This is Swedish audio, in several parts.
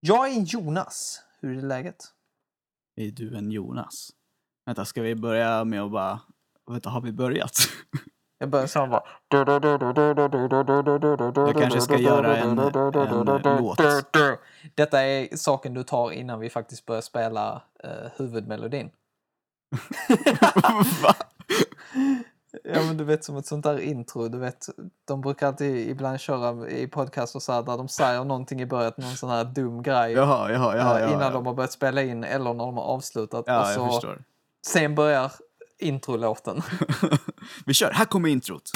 Jag är Jonas. Hur är läget? Är du en Jonas? Vänta, ska vi börja med att bara... Vänta, har vi börjat? Jag börjar så bara... Jag kanske ska göra en, en låt. Detta är saken du tar innan vi faktiskt börjar spela uh, huvudmelodin. Ja men du vet som ett sånt där intro, du vet. De brukar alltid ibland köra i podcast och så här, där de säger någonting i början, någon sån här dum grej. Jaha, jaha, eh, jaha. jaha. innan de har börjat spela in eller när de har avslutat. Ja, och jag så, förstår. sen börjar introlåten. vi kör, här kommer introt.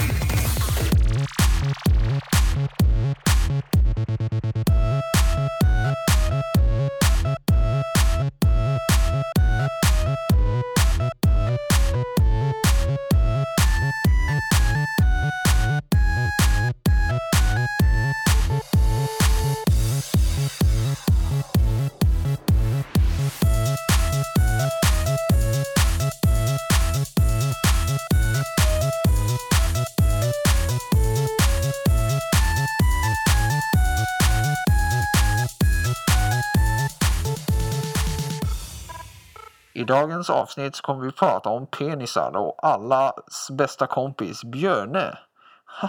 dagens avsnitt kommer vi prata om penisar och allas bästa kompis Björne.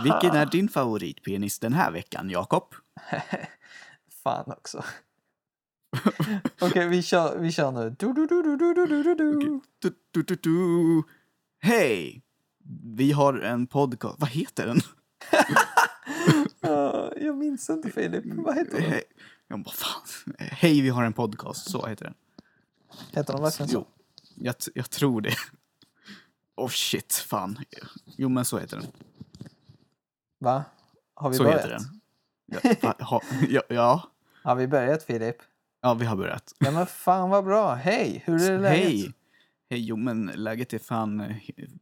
Vilken är din favoritpenis den här veckan, Jakob? Fan också. Okej, okay, vi, kör, vi kör nu. Okay. Hej! Vi har en podcast. Vad heter den? Jag minns inte, Filip. Vad heter den? Jag bara. Hej, vi har en podcast. Så heter den. Heter den verkligen så? Jo, jag, jag tror det. Oh shit, fan. Jo, men så heter den. Va? Har vi Så börjat? heter den. Ja, ha, ja, ja, Har vi börjat Filip? ja, vi har börjat. Ja men fan vad bra. Hej, hur är läget? Hej! Hej, jo men läget är fan...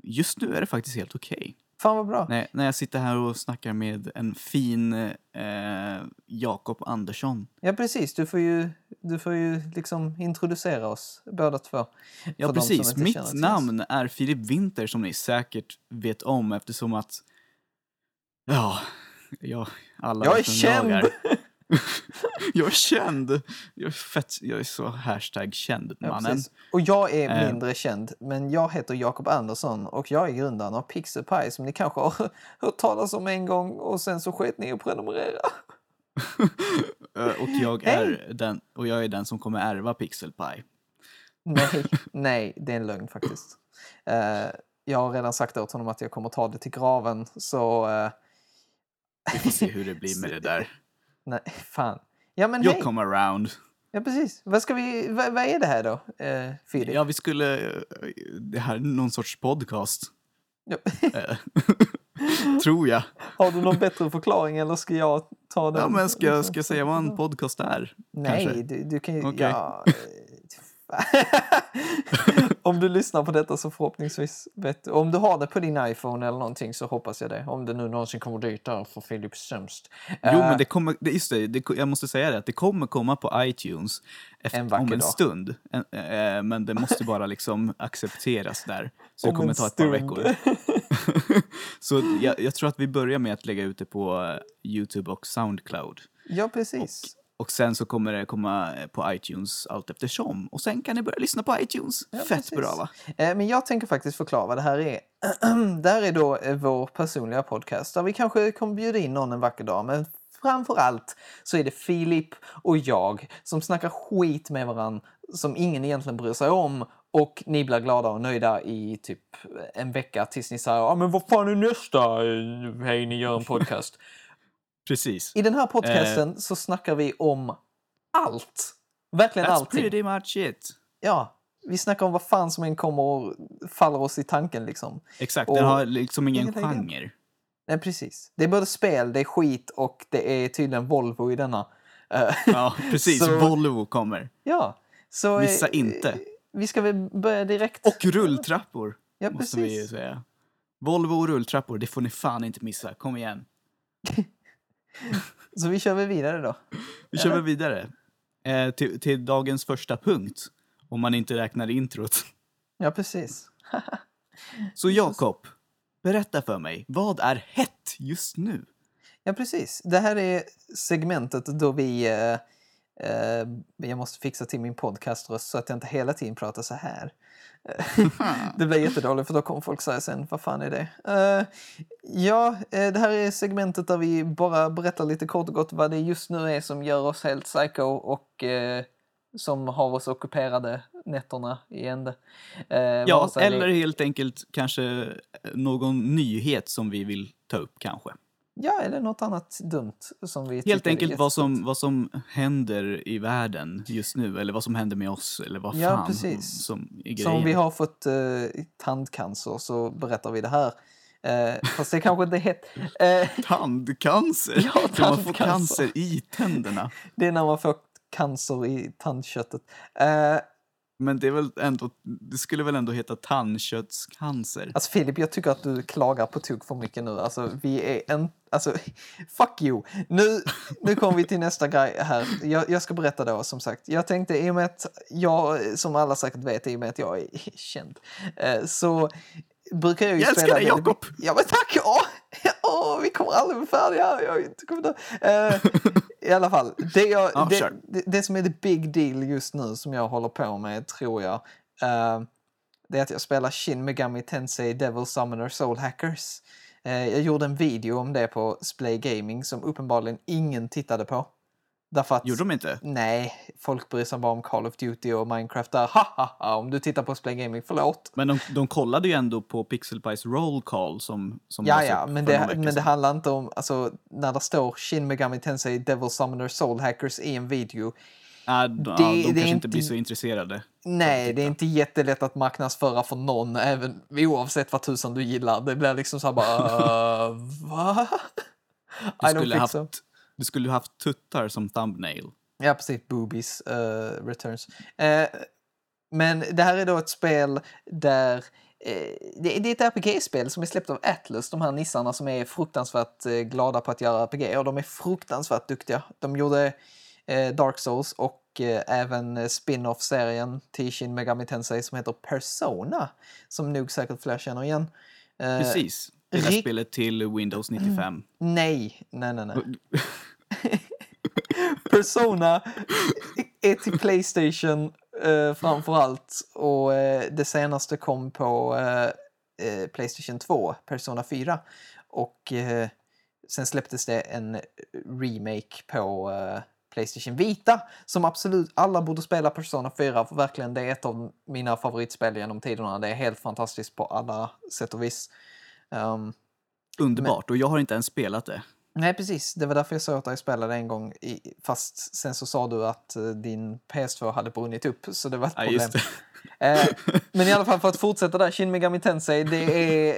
Just nu är det faktiskt helt okej. Fan vad bra. När, när jag sitter här och snackar med en fin eh, Jakob Andersson. Ja precis, du får ju, du får ju liksom introducera oss båda två. Ja, precis. Mitt namn är Filip Winter som ni säkert vet om eftersom att... Ja, ja alla Jag är känd! Jag är. jag är känd! Jag är fett, jag är så hashtag känd Ja, mannen. precis. Och jag är Eh. mindre känd, men jag heter Jakob Andersson och jag är grundaren av Pixelpie som ni kanske har hört talas om en gång och sen så sket ni att prenumerera. Eh, och jag är den, och jag är den som kommer ärva Pixelpie. Nej, nej, det är en lögn faktiskt. Eh, jag har redan sagt åt honom att jag kommer ta det till graven, så eh, Vi får se hur det blir med det där. Nej, fan. Ja men Jag hej! come around. Ja precis. Vad, ska vi, vad, vad är det här då, eh, Filip? Ja, vi skulle... eh, Det här är någon sorts podcast. Ja. eh, Tror jag. Har du någon bättre förklaring eller ska jag ta den? Ja, men ska, ska jag säga vad en podcast är? Nej, du, du kan ju... Okej. Ja, om du lyssnar på detta så förhoppningsvis vet du. Om du har det på din iPhone eller någonting så hoppas jag det. Om det nu någonsin kommer dit där för Philips sämst. Jo, Eh, men det kommer... Det, just det, det, jag måste säga det, att det kommer komma på iTunes efter, En om en dag. stund. En, eh, men det måste bara liksom accepteras där. Så det om kommer en ta ett par veckor. Så jag, jag tror att vi börjar med att lägga ut det på eh, YouTube och Soundcloud. Ja, precis. Och sen så kommer det komma eh, på iTunes allt eftersom. Och sen kan ni börja lyssna på iTunes. Ja, Fett precis. bra va? Eh, Men jag tänker faktiskt förklara vad det här är. det här är då eh, vår personliga podcast där vi kanske kommer bjuda in någon en vacker dag. Men framför allt så är det Filip och jag som snackar skit med varandra som ingen egentligen bryr sig om. Och ni blir glada och nöjda i typ en vecka tills ni säger ja men vad fan är nästa hej ni gör en podcast. Precis. I den här podcasten så snackar vi om allt. Verkligen That's allting. pretty much it. Ja, vi snackar om vad fan som än kommer och faller oss i tanken liksom. Exakt, Och- den har liksom ingen genre. Nej, precis. Det är både spel, det är skit och det är tydligen Volvo i denna. Eh, Ja, precis. Så- Volvo kommer. ja, så... eh, Missa inte. Vi ska väl börja direkt. Och rulltrappor, Ja, måste vi precis. säga. Volvo och rulltrappor, det får ni fan inte missa. Kom igen. Så vi kör väl vidare då. Vi kör väl vidare. Eh, till, till dagens första punkt. Om man inte räknar introt. Ja, precis. Så Jakob, berätta för mig. Vad är hett just nu? Ja, precis. Det här är segmentet då vi eh, Eh, jag måste fixa till min podcaströst så att jag inte hela tiden pratar så här. det blir jättedåligt för då kommer folk säga sen, vad fan är det? Uh, ja, det här är segmentet där vi bara berättar lite kort och gott vad det just nu är som gör oss helt psycho och uh, som har oss ockuperade nätterna i ände. Uh, ja, eller det... helt enkelt kanske någon nyhet som vi vill ta upp kanske. Ja, eller något annat dumt som vi Helt enkelt vad som, vad som händer i världen just nu, eller vad som händer med oss, eller vad ja, fan precis. som är grejen. Så om vi har fått uh, tandcancer så berättar vi det här. Uh, fast det kanske inte heter... Uh, tandcancer? Ja, tandcancer. Kan man få cancer i tänderna? det är när man får cancer i tandköttet. Uh, men det, är väl ändå, det skulle väl ändå heta tandköttscancer? Alltså Filip, jag tycker att du klagar på tok för mycket nu. Alltså vi är en... Alltså, fuck you! Nu, nu kommer vi till nästa grej här. Jag, jag, ska berätta då, som sagt. Jag tänkte, i och med att jag, som alla säkert vet, i och med att jag är känd, eh, så brukar jag ju jag spela... Jag älskar dig, Jakob! Ja, men tack! Åh, åh, vi kommer aldrig bli färdiga. Jag inte kommer dö. I alla fall, det, jag, ja, det, sure. det, det, som är the big deal just nu som jag håller på med, tror jag, uh, det är att jag spelar Shin Megami Tensei Devil Summoner Soul Hackers. Uh, jag gjorde en video om det på Splay Gaming som uppenbarligen ingen tittade på. Därför att, Gjorde de inte? Nej, folk bryr sig bara om Call of Duty och Minecraft där. Ha, ha, ha, om du tittar på Splay Gaming, förlåt. Men de, de kollade ju ändå på Pixelpies roll call som, som Ja, ja, men det, men det handlar inte om, alltså när det står Shin Megami Tensei Devil Summoner Soul Hackers i en video. Ja, de, det, ja, de kanske inte blir så intresserade. Nej, det är inte jättelätt att marknadsföra för någon, även oavsett vad tusan du gillar. Det blir liksom så här bara, uh, va? Du skulle haft so. Du skulle ju haft tuttar som thumbnail. Ja, precis. Boobies uh, returns. Uh, men det här är då ett spel där uh, det, det, är ett RPG-spel som är släppt av Atlus, de här nissarna som är fruktansvärt glada på att göra RPG och de är fruktansvärt duktiga. De gjorde Dark Souls och även spin-off-serien till Shin Megami Tensei som heter Persona, som nog säkert fler känner igen. Precis. Det Rick... spelet till Windows 95. Nej, nej, nej. nej. Persona är till Playstation eh, framför allt och eh, det senaste kom på eh, Playstation 2, Persona 4. Och eh, sen släpptes det en remake på eh, Playstation Vita som absolut alla borde spela Persona 4 för verkligen det är ett av mina favoritspel genom tiderna. Det är helt fantastiskt på alla sätt och vis. Um, Underbart, men... och jag har inte ens spelat det. Nej, precis. Det var därför jag sa att jag spelade en gång. I, fast sen så sa du att uh, din PS2 hade brunnit upp, så det var ett problem. Ja, uh, men i alla fall för att fortsätta där, Shin Megami Tensei, det är...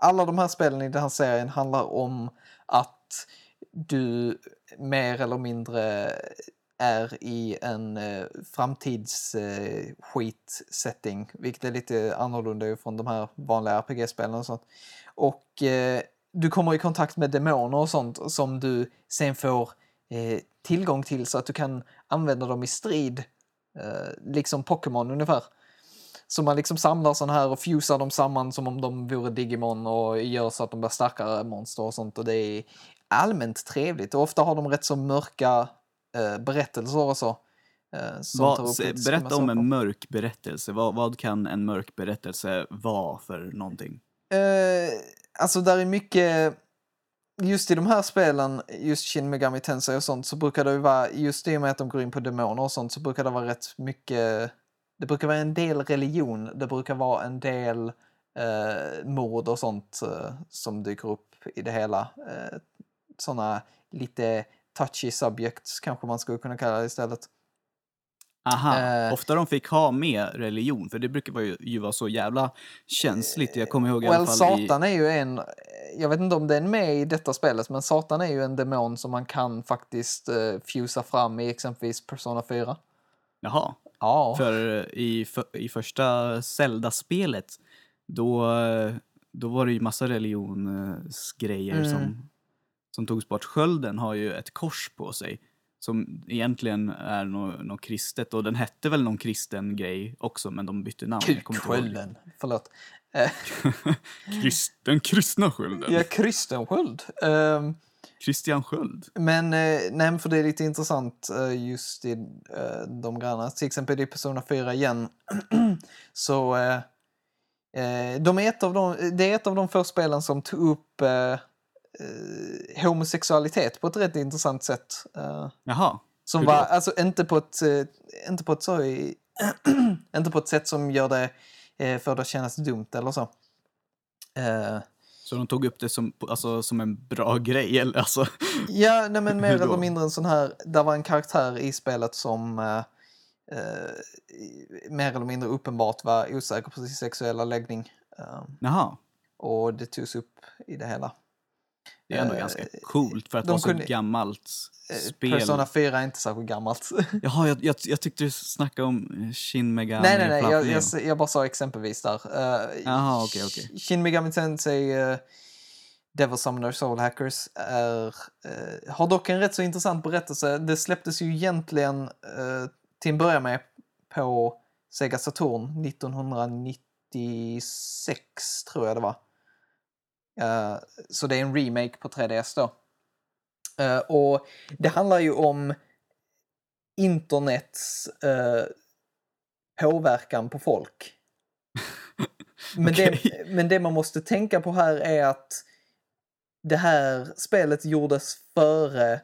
Alla de här spelen i den här serien handlar om att du mer eller mindre är i en eh, framtidsskitsetting, eh, vilket är lite annorlunda från de här vanliga RPG-spelen och sånt. Och eh, du kommer i kontakt med demoner och sånt som du sen får eh, tillgång till så att du kan använda dem i strid. Eh, liksom Pokémon ungefär. Så man liksom samlar sådana här och fusar dem samman som om de vore Digimon och gör så att de blir starkare monster och sånt. Och det är allmänt trevligt. Och ofta har de rätt så mörka eh, berättelser och så. Eh, vad, berätta om en mörk berättelse. Vad, vad, kan en mörk berättelse vara för någonting? Eh, alltså där är mycket, just i de här spelen, just Shin Megami Tensei och sånt, så brukar det ju vara, just i och med att de går in på demoner och sånt, så brukar det vara rätt mycket, det brukar vara en del religion, det brukar vara en del eh, mord och sånt eh, som dyker upp i det hela. Eh, sådana lite touchy subjects kanske man skulle kunna kalla det istället. Aha, eh, ofta de fick ha med religion, för det brukar ju, ju vara så jävla känsligt. Jag kommer ihåg i well, alla fall Satan i... är ju en, jag vet inte om den är med i detta spelet, men Satan är ju en demon som man kan faktiskt uh, fusa fram i exempelvis Persona 4. Jaha. Ja. För eh, i, för, i första Zelda-spelet, då, då var det ju massa religionsgrejer mm. som, som togs bort. Skölden har ju ett kors på sig som egentligen är något, något kristet och den hette väl någon kristen grej också men de bytte namn. Kukskölden, förlåt. Den kristna skölden. Ja, kristensköld. Um, Christian Sköld. Men, eh, nej, för det är lite intressant eh, just i eh, de grejerna. Till exempel i Persona 4 igen. så eh, eh, de är ett av de, det är ett av de få spelen som tog upp eh, homosexualitet på ett rätt intressant sätt. Eh, Jaha. som var, alltså inte på ett, eh, inte på ett så, inte på ett sätt som gör det, eh, för det att kännas dumt eller så. Eh, Så de tog upp det som, alltså, som en bra grej? Eller? Alltså, Ja, nej, men mer eller mindre en sån här, där var en karaktär i spelet som eh, eh, mer eller mindre uppenbart var osäker på sin sexuella läggning. Eh, jaha. och det togs upp i det hela. Det är ändå Eh, ganska coolt för att vara så kunde- gammalt Eh, spel. Persona 4 är inte särskilt gammalt. Jaha, jag, jag, jag tyckte du snackade om Shin Megami nej, nej, nej, jag, jag, jag bara sa exempelvis där. Uh, Jaha, okej, okej. Shin Megami Tensei uh, Devil Summoner Soul Hackers är, eh, har dock en rätt så intressant berättelse. Det släpptes ju egentligen eh, till en början med på Sega Saturn 1996 tror jag det var. Eh, så det är en remake på 3DS då. Eh, och det handlar ju om internets eh, påverkan på folk. Men, det, Okej. men det man måste tänka på här är att det här spelet gjordes före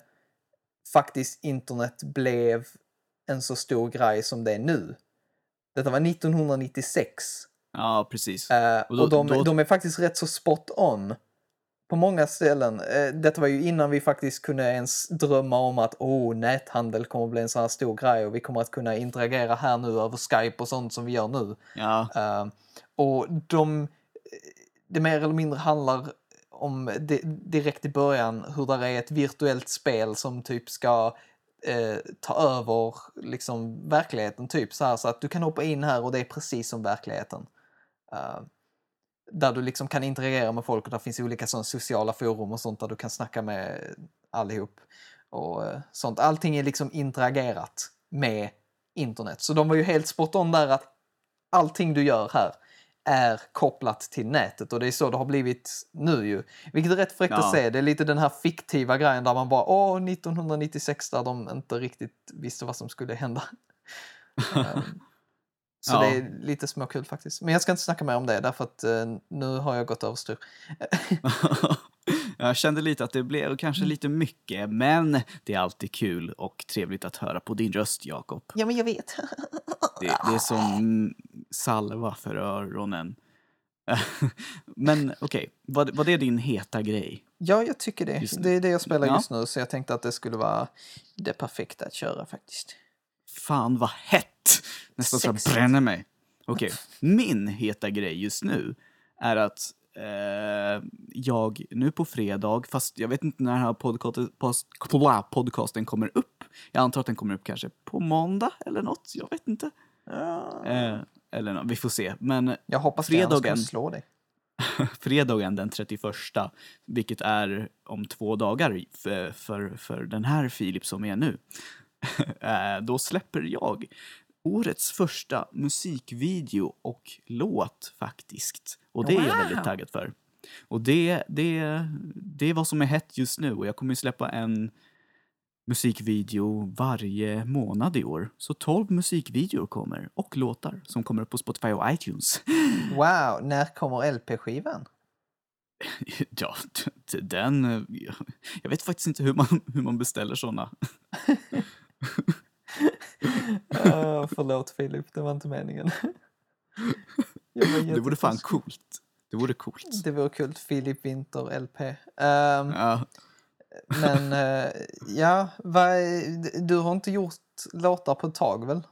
faktiskt internet blev en så stor grej som det är nu. Detta var 1996. Ja, precis. Eh, Och då- och de, då- de är faktiskt rätt så spot on. På många ställen. Eh, detta var ju innan vi faktiskt kunde ens drömma om att oh, näthandel kommer att bli en så här stor grej och vi kommer att kunna interagera här nu över Skype och sånt som vi gör nu. Ja, Eh, och de, det mer eller mindre handlar om di- direkt i början hur där är ett virtuellt spel som typ ska eh, ta över liksom verkligheten typ så här så att du kan hoppa in här och det är precis som verkligheten. Eh, där du liksom kan interagera med folk och där finns olika sådana sociala forum och sånt där du kan snacka med allihop. Och eh, sånt. Allting är liksom interagerat med internet. Så de var ju helt spot on där att allting du gör här är kopplat till nätet och det är så det har blivit nu ju. Vilket är rätt fräckt Ja. att se. Det är lite den här fiktiva grejen där man bara åh 1996 där de inte riktigt visste vad som skulle hända. Så Ja. det är lite småkul faktiskt. Men jag ska inte snacka mer om det därför att eh, nu har jag gått överstyr. jag kände lite att det blev kanske lite mycket, men det är alltid kul och trevligt att höra på din röst, Jakob. Ja men jag vet. Det, det är som salva för öronen. men okej, var, var det din heta grej? ja jag tycker det. Det är det jag spelar Ja. just nu så jag tänkte att det skulle vara det perfekta att köra faktiskt. Fan vad hett! Nästan så jag bränner mig. Okej, min heta grej just nu är att eh, jag nu på fredag, fast jag vet inte när den här post, bla, podcasten kommer upp. Jag antar att den kommer upp kanske på måndag eller något. Jag vet inte. Ja. Eh, eller nå- vi får se. Men Jag hoppas det, fredagen. jag slå dig. fredagen den 31, vilket är om två dagar för, för, för den här Filip som är nu, eh, då släpper jag årets första musikvideo och låt faktiskt. Och det är jag väldigt Wow! taggad för. Och det, det, det är vad som är hett just nu och jag kommer släppa en musikvideo varje månad i år. Så 12 musikvideor kommer och låtar som kommer upp på Spotify och iTunes. Wow, när kommer LP-skivan? Ja, den... eh, Jag vet faktiskt inte hur man, hur man beställer såna. Uh, förlåt Filip, det var inte meningen. Det vore fan coolt. Det vore coolt. Det vore kul. Filip Winter LP. Ehm, Ja, men eh, ja, vad, du har inte gjort låtar på ett tag väl?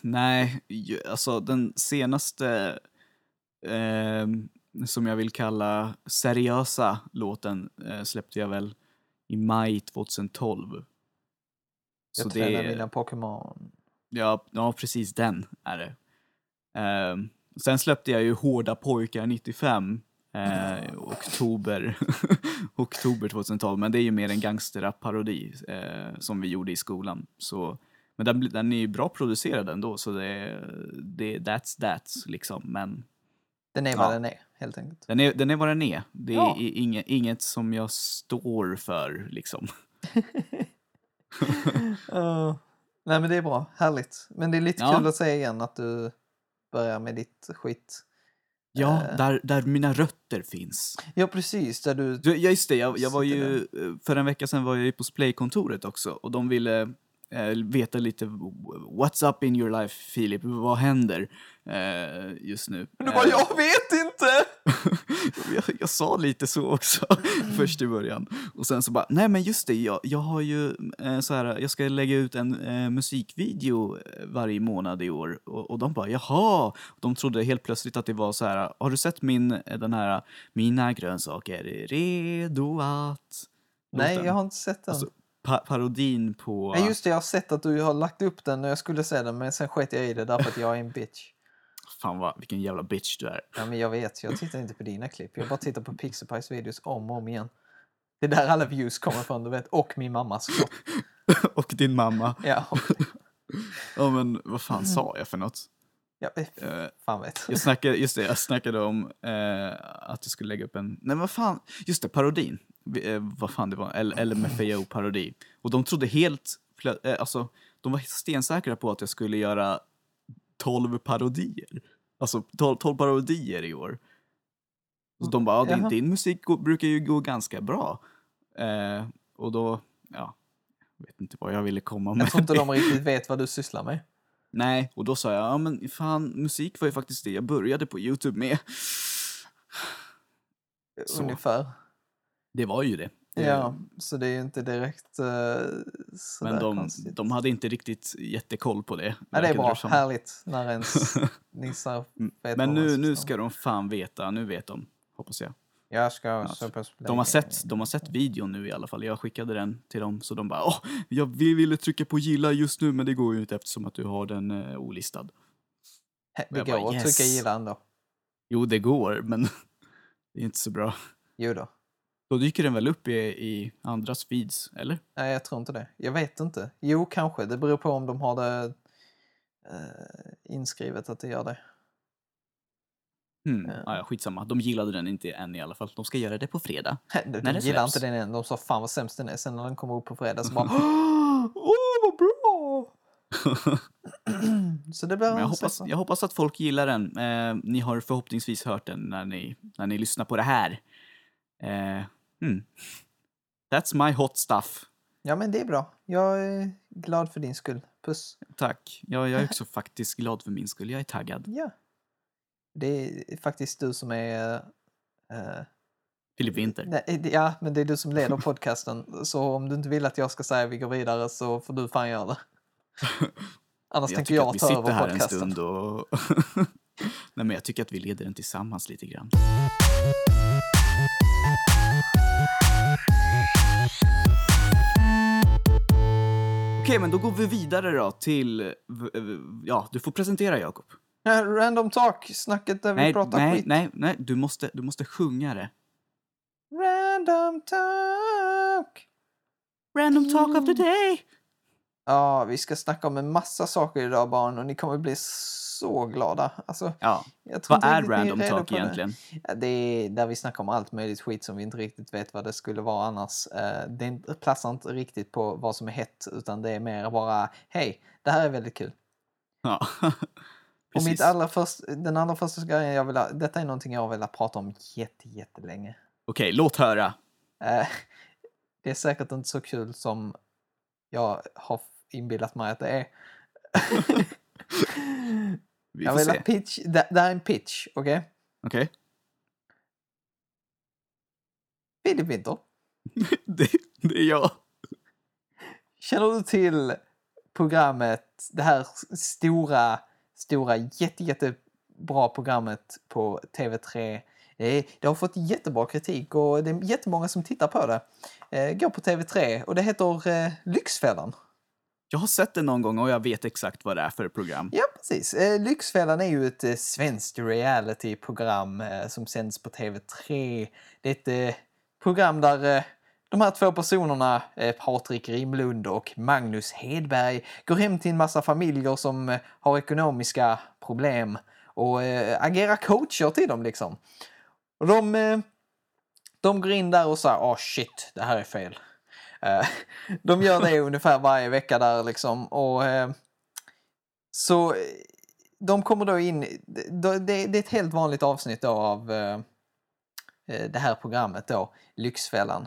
nej, alltså den senaste eh, som jag vill kalla seriösa låten eh, släppte jag väl i maj 2012. Jag Så tränar det mina Pokémon. ja, ja, precis den är det. Eh, sen släppte jag ju Hårda pojkar 95 eh, oktober, oktober 2012, men det är ju mer en gangsterrap-parodi eh, som vi gjorde i skolan. Så, men den, den är ju bra producerad ändå, så det, det that's that liksom. Men Den är vad Ja. den är, helt helt enkelt. Den är, den är vad den är. Det är Ja. inget, inget som jag står för liksom. Uh, nej men det är bra, härligt. Men det är lite Ja. kul att se igen att du börjar med ditt skit. Ja, Eh. där, där mina rötter finns. Ja precis, där du... Ja, just det, jag, jag var ju, eh, för en vecka sedan var jag ju på Splay-kontoret också och de ville veta lite What's up in your life Filip, vad händer eh, just nu? Du bara, Eh, jag vet inte! jag, jag sa lite så också först i början. Och sen så bara, nej men just det, jag, jag har ju eh, så här, jag ska lägga ut en eh, musikvideo eh, varje månad i år. Och, och de bara, jaha! De trodde helt plötsligt att det var så här, har du sett min, eh, den här, mina grönsaker är redo att... Nej, låten?" jag har inte sett den. Alltså, pa parodin på... Nej, just det, jag har sett att du har lagt upp den och jag skulle se den men sen sket jag i det därför att jag är en bitch. Fan vad, vilken jävla bitch du är. Ja, men jag vet, jag tittar inte på dina klipp. Jag bara tittar på Pixelpies videos om och om igen. Det är där alla views kommer från, du vet. Och min mamma såklart. och din mamma. Ja, Ja men vad fan sa jag för något? Ja, Eh, fan vet. Jag snackade, just det, jag snackade om eh, att jag skulle lägga upp en, nej vad fan, just det, parodin. Eh, vad fan det var, LMFAO-parodi. Och de trodde helt, eh, alltså, de var stensäkra på att jag skulle göra 12 parodier. Alltså 12, 12 parodier i år. Så de bara, din, din musik brukar ju gå ganska bra. Eh, och då, ja, jag vet inte vad jag ville komma med. Jag tror inte de riktigt vet vad du sysslar med. Nej, och då sa jag, ja men fan, musik var ju faktiskt det jag började på Youtube med. Så. Ungefär. Det var ju det. Ja, så det är ju inte direkt uh, sådär Men de, konstigt. de hade inte riktigt jättekoll på det. ja, det är bra, som. härligt när ens nissar vet Men nu, nu ska de fan veta, nu vet de. Hoppas jag. Jag ska Ja, så pass De har, sett, de har sett videon nu i alla fall. Jag skickade den till dem så de bara åh, jag vi ville trycka på gilla just nu men det går ju inte eftersom att du har den uh, olistad. Det går bara, att yes. trycka gilla ändå. Jo, det går men det är inte så bra. Jo då. Då dyker den väl upp i, i andras feeds, eller? Nej, jag tror inte det. Jag vet inte. Jo, kanske. Det beror på om de har det eh, inskrivet att det gör det. Ja. Ah, ja, skitsamma. De gillade den inte än i alla fall. De ska göra det på fredag. De, de släpps. inte den än. De sa fan vad sämst den är. Sen när den kommer upp på fredag så bara Åh, vad bra! så det blir jag, hoppas, jag hoppas att folk gillar den. Eh, ni har förhoppningsvis hört den när ni, när ni lyssnar på det här. Eh, hmm. That's my hot stuff. Ja, men det är bra. Jag är glad för din skull. Puss. Tack. Jag, jag är också faktiskt glad för min skull. Jag är taggad. Ja. Det är faktiskt du som är... eh, Filip Winter. nej, ja, men det är du som leder podcasten. Så om du inte vill att jag ska säga vi går vidare så får du fan göra det. Annars Jag tänker jag att vi ta sitter över här en podcasten. stund och... Nej, men jag tycker att vi leder den tillsammans lite grann. Okej, men då går vi vidare då till... Ja, du får presentera Jakob. Random talk, snacket där vi Nej, pratar nej, skit. nej, nej, du måste, du måste sjunga det. Random talk! Random talk of the day! Ja, vi ska snacka om en massa saker idag barn och ni kommer bli så glada. Alltså, Ja, vad är random talk det. egentligen? Ja, det är där vi snackar om allt möjligt skit som vi inte riktigt vet vad det skulle vara annars. Eh, Det platsar inte riktigt på vad som är hett utan det är mer bara hej, det här är väldigt kul. Ja, Och mitt allra först, den allra första grejen jag vill ha, detta är någonting jag har velat prata om jätte, jättelänge. Okej, låt höra. Eh, Det är säkert inte så kul som jag har inbillat mig att det är. Vi jag vill se. ha pitch, det, det här är en pitch, okej? Okej. Filip Winter, Det, det är jag. känner du till programmet, det här stora, stora, jätte, jättebra programmet på TV3? Det, är, det har fått jättebra kritik och det är jättemånga som tittar på det. Eh, går på TV3 och det heter eh, Lyxfällan. Jag har sett det någon gång och jag vet exakt vad det är för program. Ja, precis. Eh, Lyxfällan är ju ett eh, svenskt realityprogram eh, som sänds på TV3. Det är ett eh, program där eh, de här två personerna, eh, Patrik Rimlund och Magnus Hedberg, går hem till en massa familjer som eh, har ekonomiska problem och eh, agerar coacher till dem liksom. Och de, de går in där och säger åh shit, det här är fel. De gör det ungefär varje vecka där liksom. Och så de kommer då in, det, är ett helt vanligt avsnitt då av det här programmet då, Lyxfällan.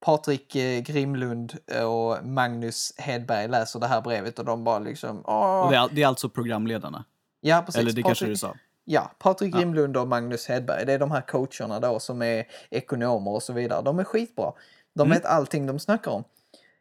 Patrik eh, Grimlund och Magnus Hedberg läser det här brevet och de bara liksom Åh. Och det, är, alltså programledarna? Ja, precis. Eller det kanske Patrik- du sa? Ja, Patrik. Grimlund och Magnus Hedberg, det är de här coacherna då som är ekonomer och så vidare. De är skitbra. De Mm. vet allting de snackar om.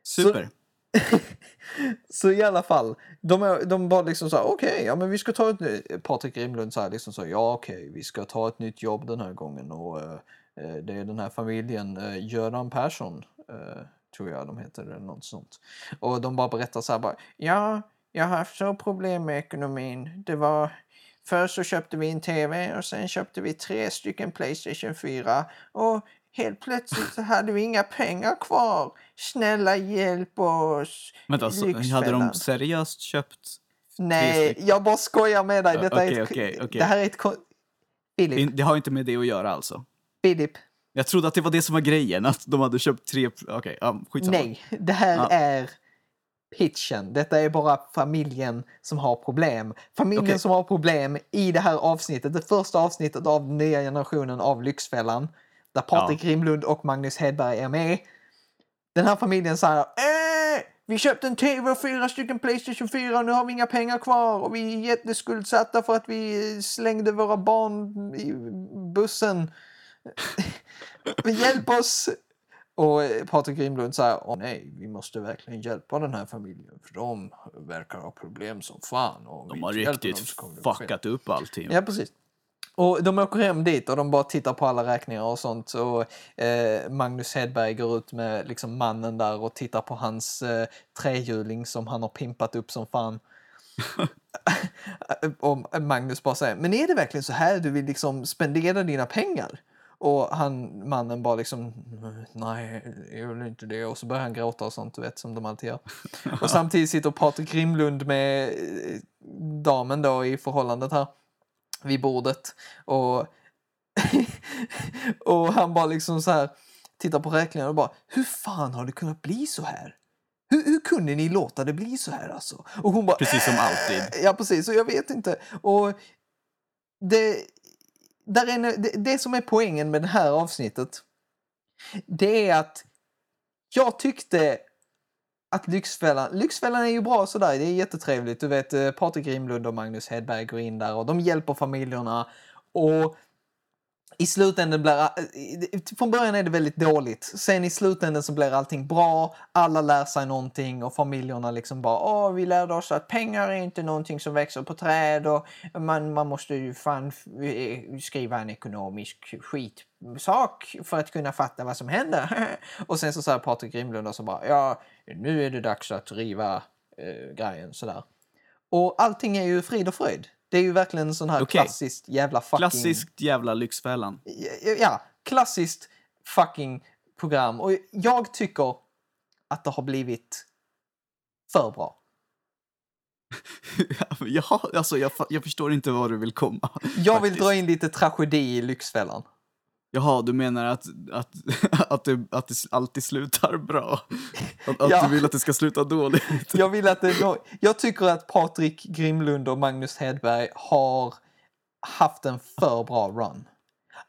Super. Så i alla fall, de, är, de bara liksom så här, okej, ja men vi ska ta ett nytt... Patrik Grimlund så här liksom så, ja okej, vi ska ta ett nytt jobb den här gången och eh, eh, det är den här familjen uh, Göran Persson, eh, tror jag de heter, eller något sånt. Och de bara berättar så här bara, ja, jag har haft så problem med ekonomin. Det var, först så köpte vi en TV och sen köpte vi tre stycken Playstation 4 och helt plötsligt så hade vi inga pengar kvar. Snälla hjälp oss. Vänta, så, hade de seriöst köpt... Nej, jag bara skojar med dig. Detta är okej, ett, okej, okej. Det här är ett... Filip, Det har inte med det att göra alltså? Filip, Jag trodde att det var det som var grejen, att de hade köpt tre... Okej, ja, skitsamma. nej. Det här Ja. är pitchen. Detta är bara familjen som har problem. Familjen Okej. som har problem i det här avsnittet, det första avsnittet av den nya generationen av Lyxfällan, där Patrik Grimlund och Magnus Hedberg är med. Den här familjen säger äh, vi köpte en TV och fyra stycken Playstation 4 och nu har vi inga pengar kvar och vi är jätteskuldsatta för att vi slängde våra barn i bussen. Hjälp oss! Och Patrik Grimlund säger, åh nej, vi måste verkligen hjälpa den här familjen för de verkar ha problem som fan. Och De har riktigt dem så kommer det gå fel." fuckat upp allting. Ja, precis. Och de åker hem dit och de bara tittar på alla räkningar och sånt. Och eh, Magnus Hedberg går ut med liksom mannen där och tittar på hans eh, trehjuling som han har pimpat upp som fan. och Magnus bara säger, men är det verkligen så här du vill liksom spendera dina pengar? Och han, mannen bara liksom, nej, är väl inte det. Och så börjar han gråta och sånt, du vet, som de alltid gör. Och samtidigt sitter Patrik Grimlund med eh, damen då i förhållandet här vid bordet. Och, och han bara liksom så här tittar på räkningarna och bara, hur fan har det kunnat bli så här? Hur, hur kunde ni låta det bli så här alltså? Och hon bara, Precis som "Äh." alltid. Ja, precis. Och jag vet inte. Och det, där är, det, det som är poängen med det här avsnittet, det är att jag tyckte att Lyxfällan, Lyxfällan är ju bra sådär, det är jättetrevligt. Du vet, eh, Patrik Grimlund och Magnus Hedberg går in där och de hjälper familjerna. Och i slutändan blir, från början är det väldigt dåligt. Sen i slutändan så blir allting bra, alla lär sig någonting och familjerna liksom bara åh, vi lärde oss att pengar är inte någonting som växer på träd och man, man måste ju fan eh, skriva en ekonomisk skitsak för att kunna fatta vad som händer. och sen så säger Patrik Grimlund och så bara ja, nu är det dags att riva eh, grejen sådär. Och allting är ju frid och fröjd. Det är ju verkligen en sån här Okej. klassiskt jävla fucking... Klassiskt jävla Lyxfällan. Ja, klassiskt fucking program. Och jag tycker att det har blivit för bra. ja, alltså jag, jag förstår inte var du vill komma. Jag vill faktiskt. dra in lite tragedi i Lyxfällan. Jaha, du menar att, att, att, det, att det alltid slutar bra? Att, att Ja. du vill att det ska sluta dåligt? Jag, vill att det, jag tycker att Patrik Grimlund och Magnus Hedberg har haft en för bra run.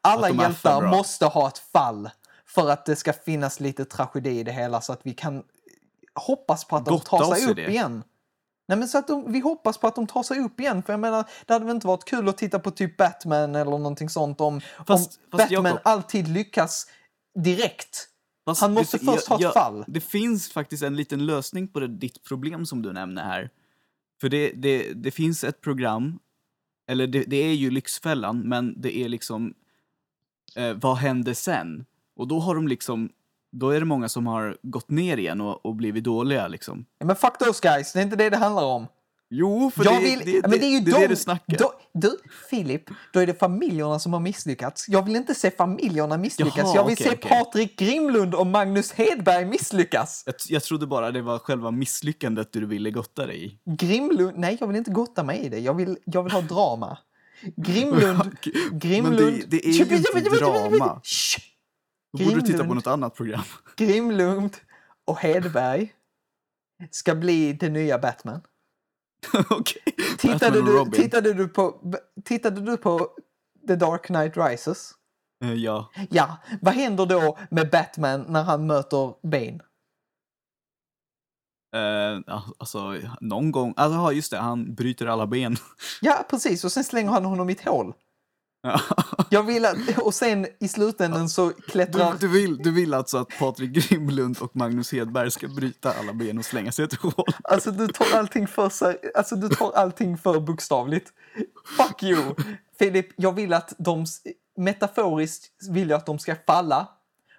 Alla hjältar måste ha ett fall för att det ska finnas lite tragedi i det hela så att vi kan hoppas på att de Gotta tar sig upp igen. Nej, men så att de, vi hoppas på att de tar sig upp igen. För jag menar, det hade väl inte varit kul att titta på typ Batman eller någonting sånt om, Fast- om fast Batman Jakob- alltid lyckas direkt. Han måste först ha ett fall. Det finns faktiskt en liten lösning på det, ditt problem som du nämner här. För det, det, det finns ett program, eller det, det är ju Lyxfällan, men det är liksom eh, vad händer sen? Och då har de liksom, då är det många som har gått ner igen och, och blivit dåliga liksom. Ja, men fuck those guys, det är inte det det handlar om. Jo, för Jag det, vill, det, ja, men det är ju det, de, det du snackar. Då, du, Filip, då är det familjerna som har misslyckats. Jag vill inte se familjerna misslyckas. Jaha, jag vill okej, se okej. Patrik Grimlund och Magnus Hedberg misslyckas. Jag, jag trodde bara det var själva misslyckandet du ville gotta dig i. Grimlund, nej jag vill inte gotta mig i det. Jag vill, jag vill ha drama. Grimlund... Grimlund... Men det, det är ju inte drama. Shh! Du borde titta på Grimlund. något annat program. Grimlund och Hedberg ska bli det nya Batman. Okej. Tittade Batman du, Robin. tittade, du på, tittade du på The Dark Knight Rises? Eh, Ja. Ja, vad händer då med Batman när han möter Bane? Eh, ja, alltså, någon gång... Alltså, just det. Han bryter alla ben. Ja, precis. Och sen slänger han honom i ett hål. Ja. Jag vill att, och sen i slutändan så klättrar... Du, du, vill, du vill alltså att Patrik Grimlund och Magnus Hedberg ska bryta alla ben och slänga sig ett hål? Alltså du tar allting för alltså du tar allting för bokstavligt. Fuck you! Filip, jag vill att de, metaforiskt vill jag att de ska falla.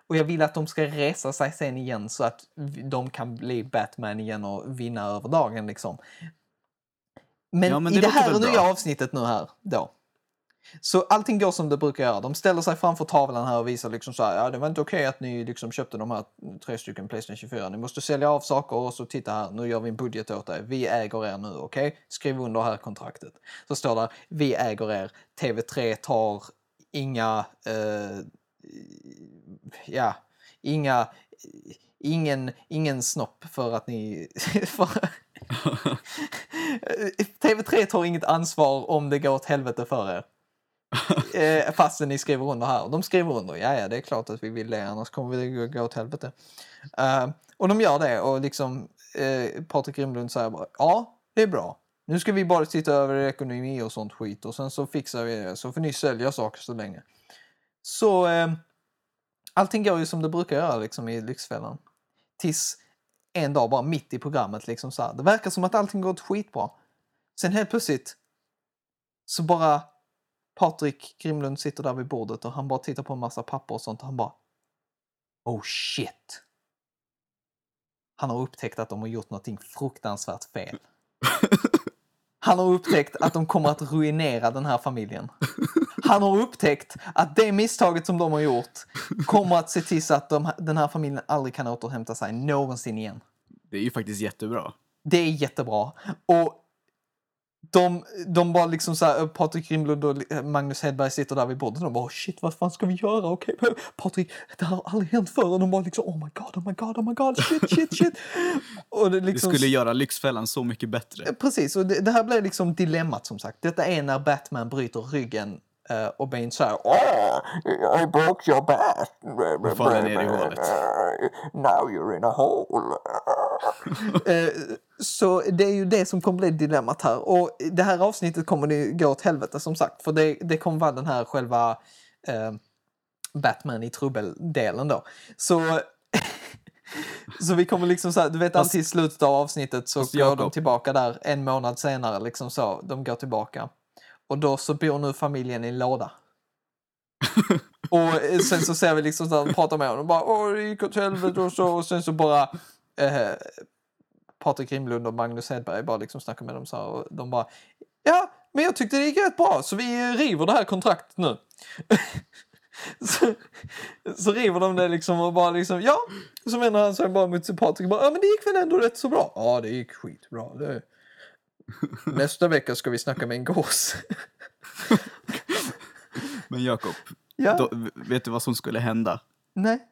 Och jag vill att de ska resa sig sen igen så att de kan bli Batman igen och vinna över dagen liksom. Men, Ja, men i det det här nya avsnittet nu här då. Så allting går som det brukar göra. De ställer sig framför tavlan här och visar liksom så här, ja det var inte okej att ni liksom köpte de här tre stycken Playstation 24. Ni måste sälja av saker och så titta här, nu gör vi en budget åt er. Vi äger er nu, okej? Skriv under här kontraktet. Så står det, vi äger er. TV3 tar inga, eh, ja, inga, ingen, ingen snopp för att ni... För, TV3 tar inget ansvar om det går åt helvete för er. Eh, fastän ni skriver under här. De skriver under, ja ja det är klart att vi vill det annars kommer det gå- gå åt helvete. Eh, och de gör det och liksom eh, Patrik Grimlund säger bara ja det är bra. Nu ska vi bara titta över ekonomi och sånt skit och sen så fixar vi det så får ni sälja saker så länge. Så eh, allting går ju som det brukar göra liksom i Lyxfällan. Tills en dag bara mitt i programmet liksom så här. Det verkar som att allting går skitbra. Sen helt plötsligt så bara Patrik Grimlund sitter där vid bordet och han bara tittar på en massa papper och sånt och han bara Oh shit. Han har upptäckt att de har gjort någonting fruktansvärt fel. Han har upptäckt att de kommer att ruinera den här familjen. Han har upptäckt att det misstaget som de har gjort kommer att se till så att de, den här familjen aldrig kan återhämta sig någonsin igen. Det är ju faktiskt jättebra. Det är jättebra. Och de, de bara liksom så här, Patrik Grimlund och Magnus Hedberg sitter där vid bordet och de bara "Oh, shit vad fan ska vi göra? Okej, Patrik, det här har aldrig hänt förr. Och de bara liksom oh my god, oh my god, oh my god, shit, shit, shit. Och det, liksom, skulle göra Lyxfällan så mycket bättre. Precis, och det, det här blir liksom dilemmat som sagt. Detta är när Batman bryter ryggen eh, och Bane säger oh, I broke your back. Och faller ner i hålet. Now you're in a hole. Eh, Så det är ju det som kommer bli dilemmat här. Och det här avsnittet kommer det gå åt helvete som sagt. För det, det kommer vara den här själva eh, Batman i trubbel-delen då. Så, så vi kommer liksom så här, du vet alltid i slutet av avsnittet så går de tillbaka där en månad senare liksom så. De går tillbaka. Och då så bor nu familjen i en låda. Och eh, sen så ser vi liksom så här, pratar med honom och bara åh det gick åt helvete och så och sen så bara eh, Patrik Grimlund och Magnus Hedberg bara liksom snackar med dem så här och de bara ja men jag tyckte det gick rätt bra så vi river det här kontraktet nu. så, så river de det liksom och bara liksom ja så vänder han sig bara mot Patrik och bara ja men det gick väl ändå rätt så bra. Ja det gick skitbra. Det... Nästa vecka ska vi snacka med en gås. Men Jakob, ja, då, vet du vad som skulle hända? nej.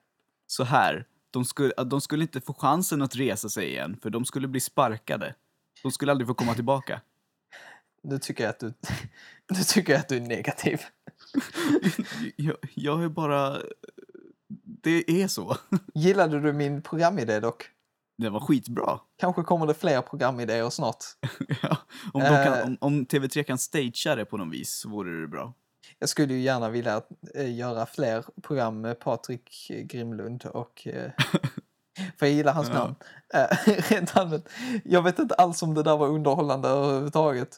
Så här, de skulle, de skulle inte få chansen att resa sig igen, för de skulle bli sparkade. De skulle aldrig få komma tillbaka. Nu tycker jag att du, nu tycker jag att du är negativ. Jag, jag är bara... Det är så. Gillade du min programidé dock? Det var skitbra. Kanske kommer det fler programidéer snart. Ja, om, kan, Eh. om, om TV3 kan stagea det på något vis så vore det bra. Jag skulle ju gärna vilja eh, göra fler program med Patrik Grimlund och... Eh, för jag gillar hans Ja. namn. Rent allmänt. Jag vet inte alls om det där var underhållande överhuvudtaget.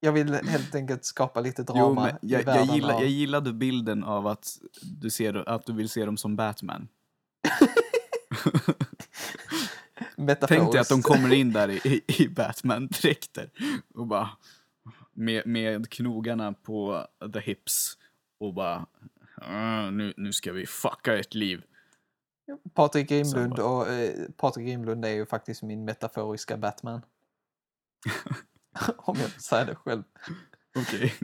Jag vill helt enkelt skapa lite drama Jo, men i jag, jag, världen gillar, av- jag gillade bilden av att du, ser, att du vill se dem som Batman. Tänk dig att de kommer in där i, i, i Batman-dräkter och bara med, med knogarna på the hips och bara "Ah, nu, nu ska vi fucka ett liv. Patrik Grimlund och eh, Patrik Grimlund är ju faktiskt min metaforiska Batman. Om jag säga det själv. Okej.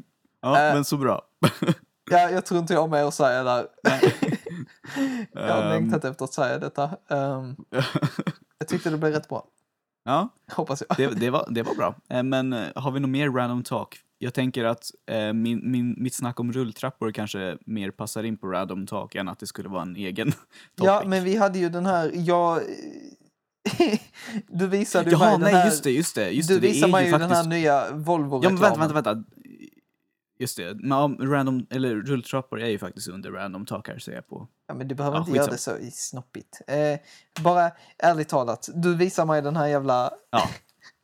Ja, Eh. men så bra. Ja, jag tror inte jag har mer att säga där. jag har Ehm. längtat efter att säga detta. Ehm, jag tyckte det blev rätt bra. ja, Hoppas jag. det, det, var, det var bra. Eh, Men eh, har vi något mer random talk? Jag tänker att eh, min, min, mitt snack om rulltrappor kanske mer passar in på random talk än att det skulle vara en egen topic. Ja, men vi hade ju den här, jag... du visade ju mig Jaha, den nej här... just det, just det. Just du det, visade mig ju faktiskt... den här nya Volvo-reklamen. Ja, men vänta, vänta, vänta. Just det, men, random, eller rulltrappor är ju faktiskt under random talk här ser jag på. Ja, men du behöver Ja, inte göra det så snoppigt. Eh, bara ärligt talat, du visar mig den här jävla Ja.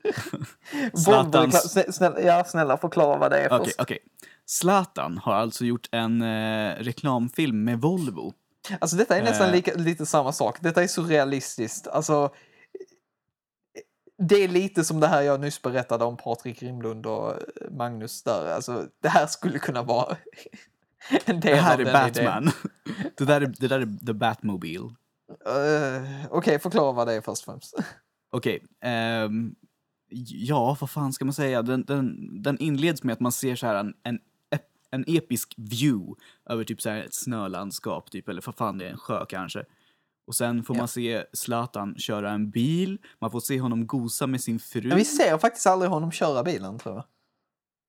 Zlatans- Snä, snälla, ja, snälla förklara vad det är okej, först. okej. Zlatan har alltså gjort en eh, reklamfilm med Volvo. Alltså detta är nästan Eh. lika, lite samma sak. Detta är så realistiskt. Alltså, det är lite som det här jag nyss berättade om Patrik Rimlund och Magnus där. Alltså, det här skulle kunna vara en del Det här av är den Batman. det, där är, det där är The Batmobile. idén. Eh, Okej, förklara vad det är först och främst. Okej, ehm, ja, vad fan ska man säga? Den, den, den inleds med att man ser så här en, en, en episk view över typ så här ett snölandskap, typ, eller vad fan det är, en sjö kanske. Och sen får Ja. man se Zlatan köra en bil, man får se honom gosa med sin fru. Men vi ser faktiskt aldrig honom köra bilen, tror jag.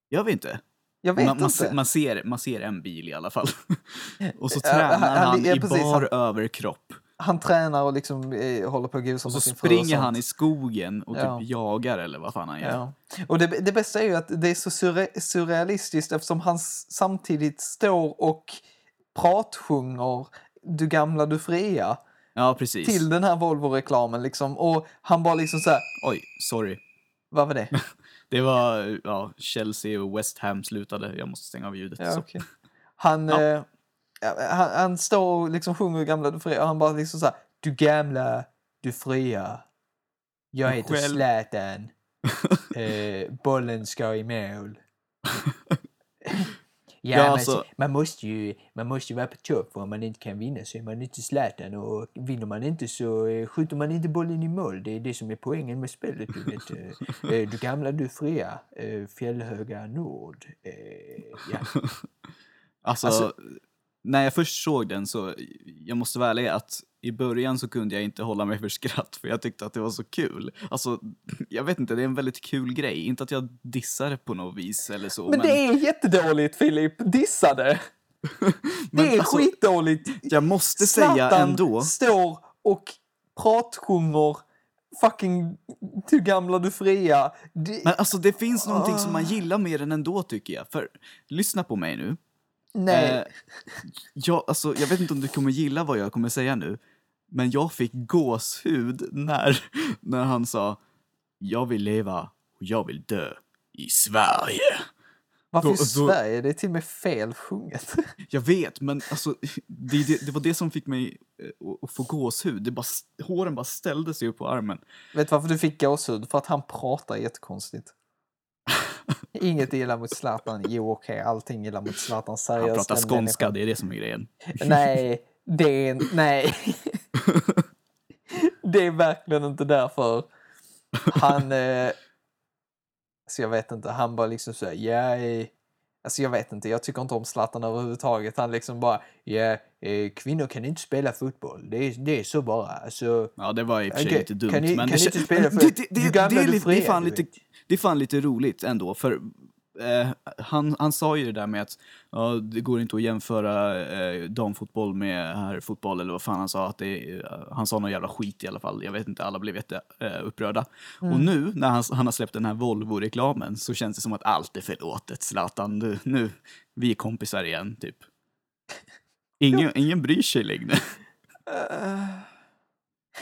Jag vet inte. Jag vet man, man, inte. se- man, ser, man ser en bil i alla fall. och så Ja, tränar han- han, han- ja, i precis, bar överkropp. Han tränar och liksom eh, håller på att gosa med så sin fru och springer sånt. han i skogen och typ Ja. jagar eller vad fan han gör. Ja. Och det, det bästa är ju att det är så surre, surrealistiskt eftersom han samtidigt står och pratsjunger Du gamla, du fria Ja, precis. till den här Volvo-reklamen liksom. Och han bara liksom så här, Oj, sorry. vad var det? Det var, ja, Chelsea och West Ham slutade. Jag måste stänga av ljudet. Ja, okej. Han, Ja. eh, han, han står och liksom sjunger gamla, du fria och han bara liksom så här, Du gamla, du fria. Jag heter själv- Zlatan. eh, bollen ska i mål. Ja, men alltså- så- man, måste ju, man måste ju vara på topp för om man inte kan vinna så är man inte Zlatan och vinner man inte så eh, skjuter man inte bollen i mål. Det är det som är poängen med spelet. Du, vet. Eh, eh, du gamla, du fria. Fjällhöga nord. Ja. Alltså, Alltså- när jag först såg den så, jag måste vara ärlig att i början så kunde jag inte hålla mig för skratt för jag tyckte att det var så kul. Alltså, jag vet inte, det är en väldigt kul grej. Inte att jag dissar på något vis eller så. Men det är jättedåligt Filip, dissa det! Det Men är alltså, skitdåligt! Jag måste säga Zlatan ändå. står och pratsjunger fucking Du gamla, du fria. Det, Men alltså det finns någonting som man gillar med den ändå tycker jag. För, lyssna på mig nu. Nej. Eh, jag, alltså, jag vet inte om du kommer gilla vad jag kommer säga nu, men jag fick gåshud när, när han sa jag vill leva och jag vill dö i Sverige. Varför då- i Sverige? Det är till och med fel sjunget. Jag vet, men alltså, det, det, det var det som fick mig eh, att- att få gåshud. Det bara, håren bara ställde sig upp på armen. Vet du varför du fick gåshud? För att han pratar jättekonstigt. Inget illa mot Zlatan. Jo, okej, allting illa mot Zlatan. Seriöst. Han pratar skånska, det är det som är grejen. Nej, det är... Nej. det är verkligen inte därför. Han... Eh, alltså jag vet inte, han bara liksom såhär, ja... eh, Alltså jag vet inte, jag tycker inte om Zlatan överhuvudtaget. Han liksom bara, ja, eh, kvinnor kan inte spela fotboll. Det är, det är så bara. Alltså, Ja, det var i och för sig Okej, lite dumt. kan ni- men kan det, inte spela men för- det, det, du det, gamla, det, är du lite, det, är fria, fan lite. Det är fan lite roligt ändå. För eh, han, han sa ju det där med att ja, det går inte att jämföra eh, damfotboll med herrfotboll eller vad fan han sa. Att det, är- han sa någon jävla skit i alla fall. Jag vet inte, alla blev jätte eh, upprörda. Mm. Och nu när han, han har släppt den här Volvo-reklamen så känns det som att allt är förlåtet Zlatan. Du, nu, vi är kompisar igen typ. Ingen, ingen bryr sig längre.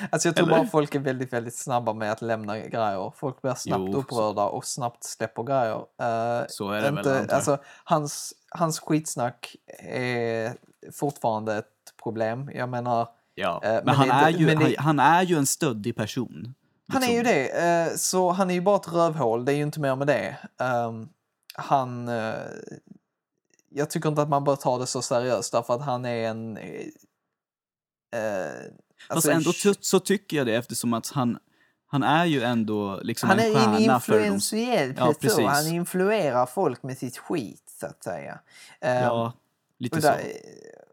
Alltså jag tror Eller? bara folk är väldigt, väldigt snabba med att lämna grejer. Folk blir snabbt Jo, så- upprörda och snabbt släpper grejer. Eh, Så är det väl, inte, jag. alltså, hans, hans skitsnack är fortfarande ett problem. Jag menar, Ja, Eh, men, men han, det- är ju, men det- han, han är ju en stöddig person. han är ju liksom. det. eh, så han är ju bara ett rövhål, det är ju inte mer med det. Ehm, han... jag tycker inte att man bör ta det så seriöst därför att han är en... eh, Fast alltså, ändå så tycker jag det eftersom att han, han är ju ändå liksom Han en är en de... influentiell Ja, person. precis. han influerar folk med sitt skit, så att säga. Ehm, Ja, lite och så. där,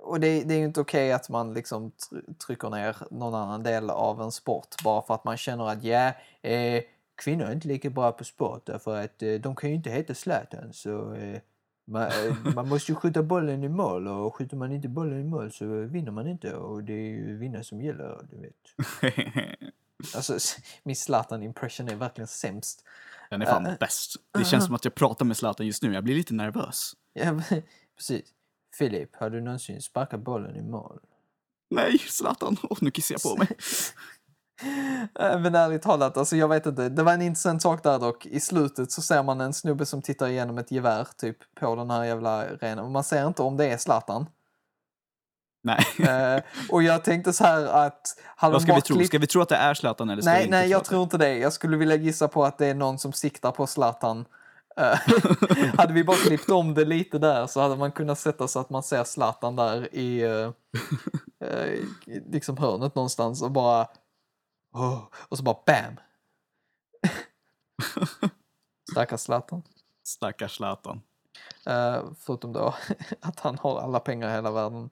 och det, det är ju inte okej att man liksom tr- trycker ner någon annan del av en sport bara för att man känner att ja, eh, kvinnor är inte lika bra på sport därför att eh, de kan ju inte heta Zlatan så eh, man, eh, man måste ju skjuta bollen i mål och skjuter man inte bollen i mål så vinner man inte och det är ju vinna som gäller, du vet. Alltså, min Zlatan-impression är verkligen sämst. Den är fan Äh, bäst. Det känns som att jag pratar med Zlatan just nu. Jag blir lite nervös. Ja, precis. Filip, har du någonsin sparkat bollen i mål? Nej, Zlatan. Åh, nu kissar jag på mig. Eh, Men ärligt talat, alltså jag vet inte. Det var en intressant sak där dock. I slutet så ser man en snubbe som tittar igenom ett gevär typ på den här jävla arenan. Man ser inte om det är Zlatan. Nej. Eh, och jag tänkte så här att... hade Vad ska vi tro? Ska vi tro att det är Zlatan eller ska Nej, nej, jag tror inte det. Jag skulle vilja gissa på att det är någon som siktar på Zlatan. Eh, hade vi bara klippt om det lite där så hade man kunnat sätta så att man ser Zlatan där i, uh, liksom hörnet någonstans och bara... Oh, och så bara BAM! Stackars Zlatan. Stackars Zlatan. Eh, förutom då att han har alla pengar i hela världen.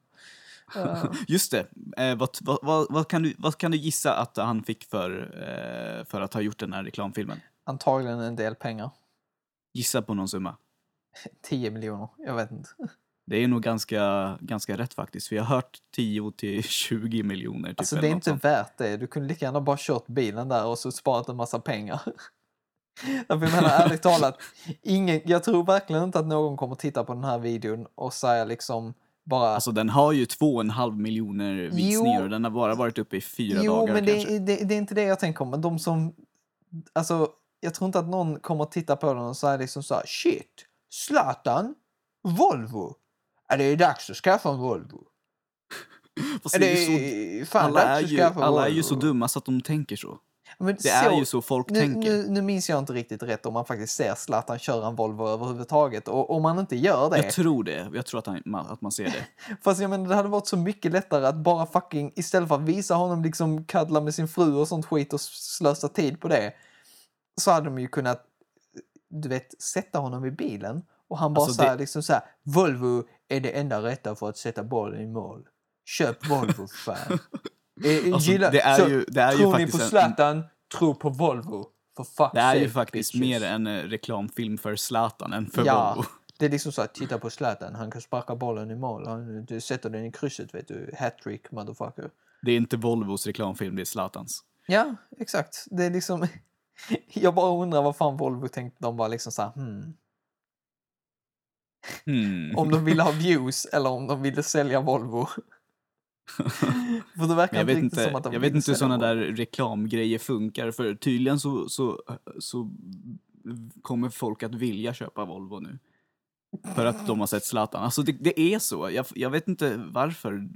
Eh, Just det. Eh, vad, vad, vad, vad, kan du, vad kan du gissa att han fick för, eh, för att ha gjort den här reklamfilmen? antagligen en del pengar. Gissa på någon summa. 10 miljoner, jag vet inte. Det är nog ganska, ganska rätt faktiskt. För jag har hört 10 till 20 miljoner. Typ, Alltså det är inte sånt. värt det. Du kunde lika gärna bara kört bilen där och så sparat en massa pengar. Jag menar ärligt talat, ingen, jag tror verkligen inte att någon kommer titta på den här videon och säga liksom bara Alltså den har ju 2,5 miljoner visningar Jo. och den har bara varit uppe i fyra Jo, dagar men kanske. det, det, det är inte det jag tänker om. Men de som, alltså jag tror inte att någon kommer att titta på den och säga liksom så här, shit, Zlatan, Volvo. Ja, det är dags att skaffa en Volvo. Fast det är är så, fan alla, är ju, alla är ju så dumma så att de tänker så. Men Det är så- ju så folk nu, tänker. nu, nu minns jag inte riktigt rätt om man faktiskt ser Zlatan köra en Volvo överhuvudtaget. Och om man inte gör det, Jag tror det. Jag tror att, han, ma- att man ser det. fast jag menar det hade varit så mycket lättare att bara fucking, istället för att visa honom liksom kaddla med sin fru och sånt skit och slösa tid på det, så hade de ju kunnat, du vet, sätta honom i bilen och han bara Alltså, så här, det- liksom så här, Volvo är det enda rätta för att sätta bollen i mål. Köp Volvo fan. Eh, Alltså, gilla- det är så, ju- det är ju tror ni faktiskt på en- Zlatan, tro på Volvo. For fuck's Det är ju faktiskt bitches. mer en eh, reklamfilm för Zlatan än för Ja, Volvo. det är liksom så att titta på Zlatan, han kan sparka bollen i mål. Han, du sätter den i krysset vet du. Hattrick motherfucker. Det är inte Volvos reklamfilm, det är Zlatans. Ja, exakt. Det är liksom... Jag bara undrar vad fan Volvo tänkte. De bara liksom så här, hmm. Hmm. Om de ville ha views eller om de ville sälja Volvo. För det verkar inte riktigt inte, som att de jag vet inte hur sådana där reklamgrejer funkar. För tydligen så, så, så kommer folk att vilja köpa Volvo nu. För att de har sett Zlatan. Alltså det, det är så. Jag, jag vet inte varför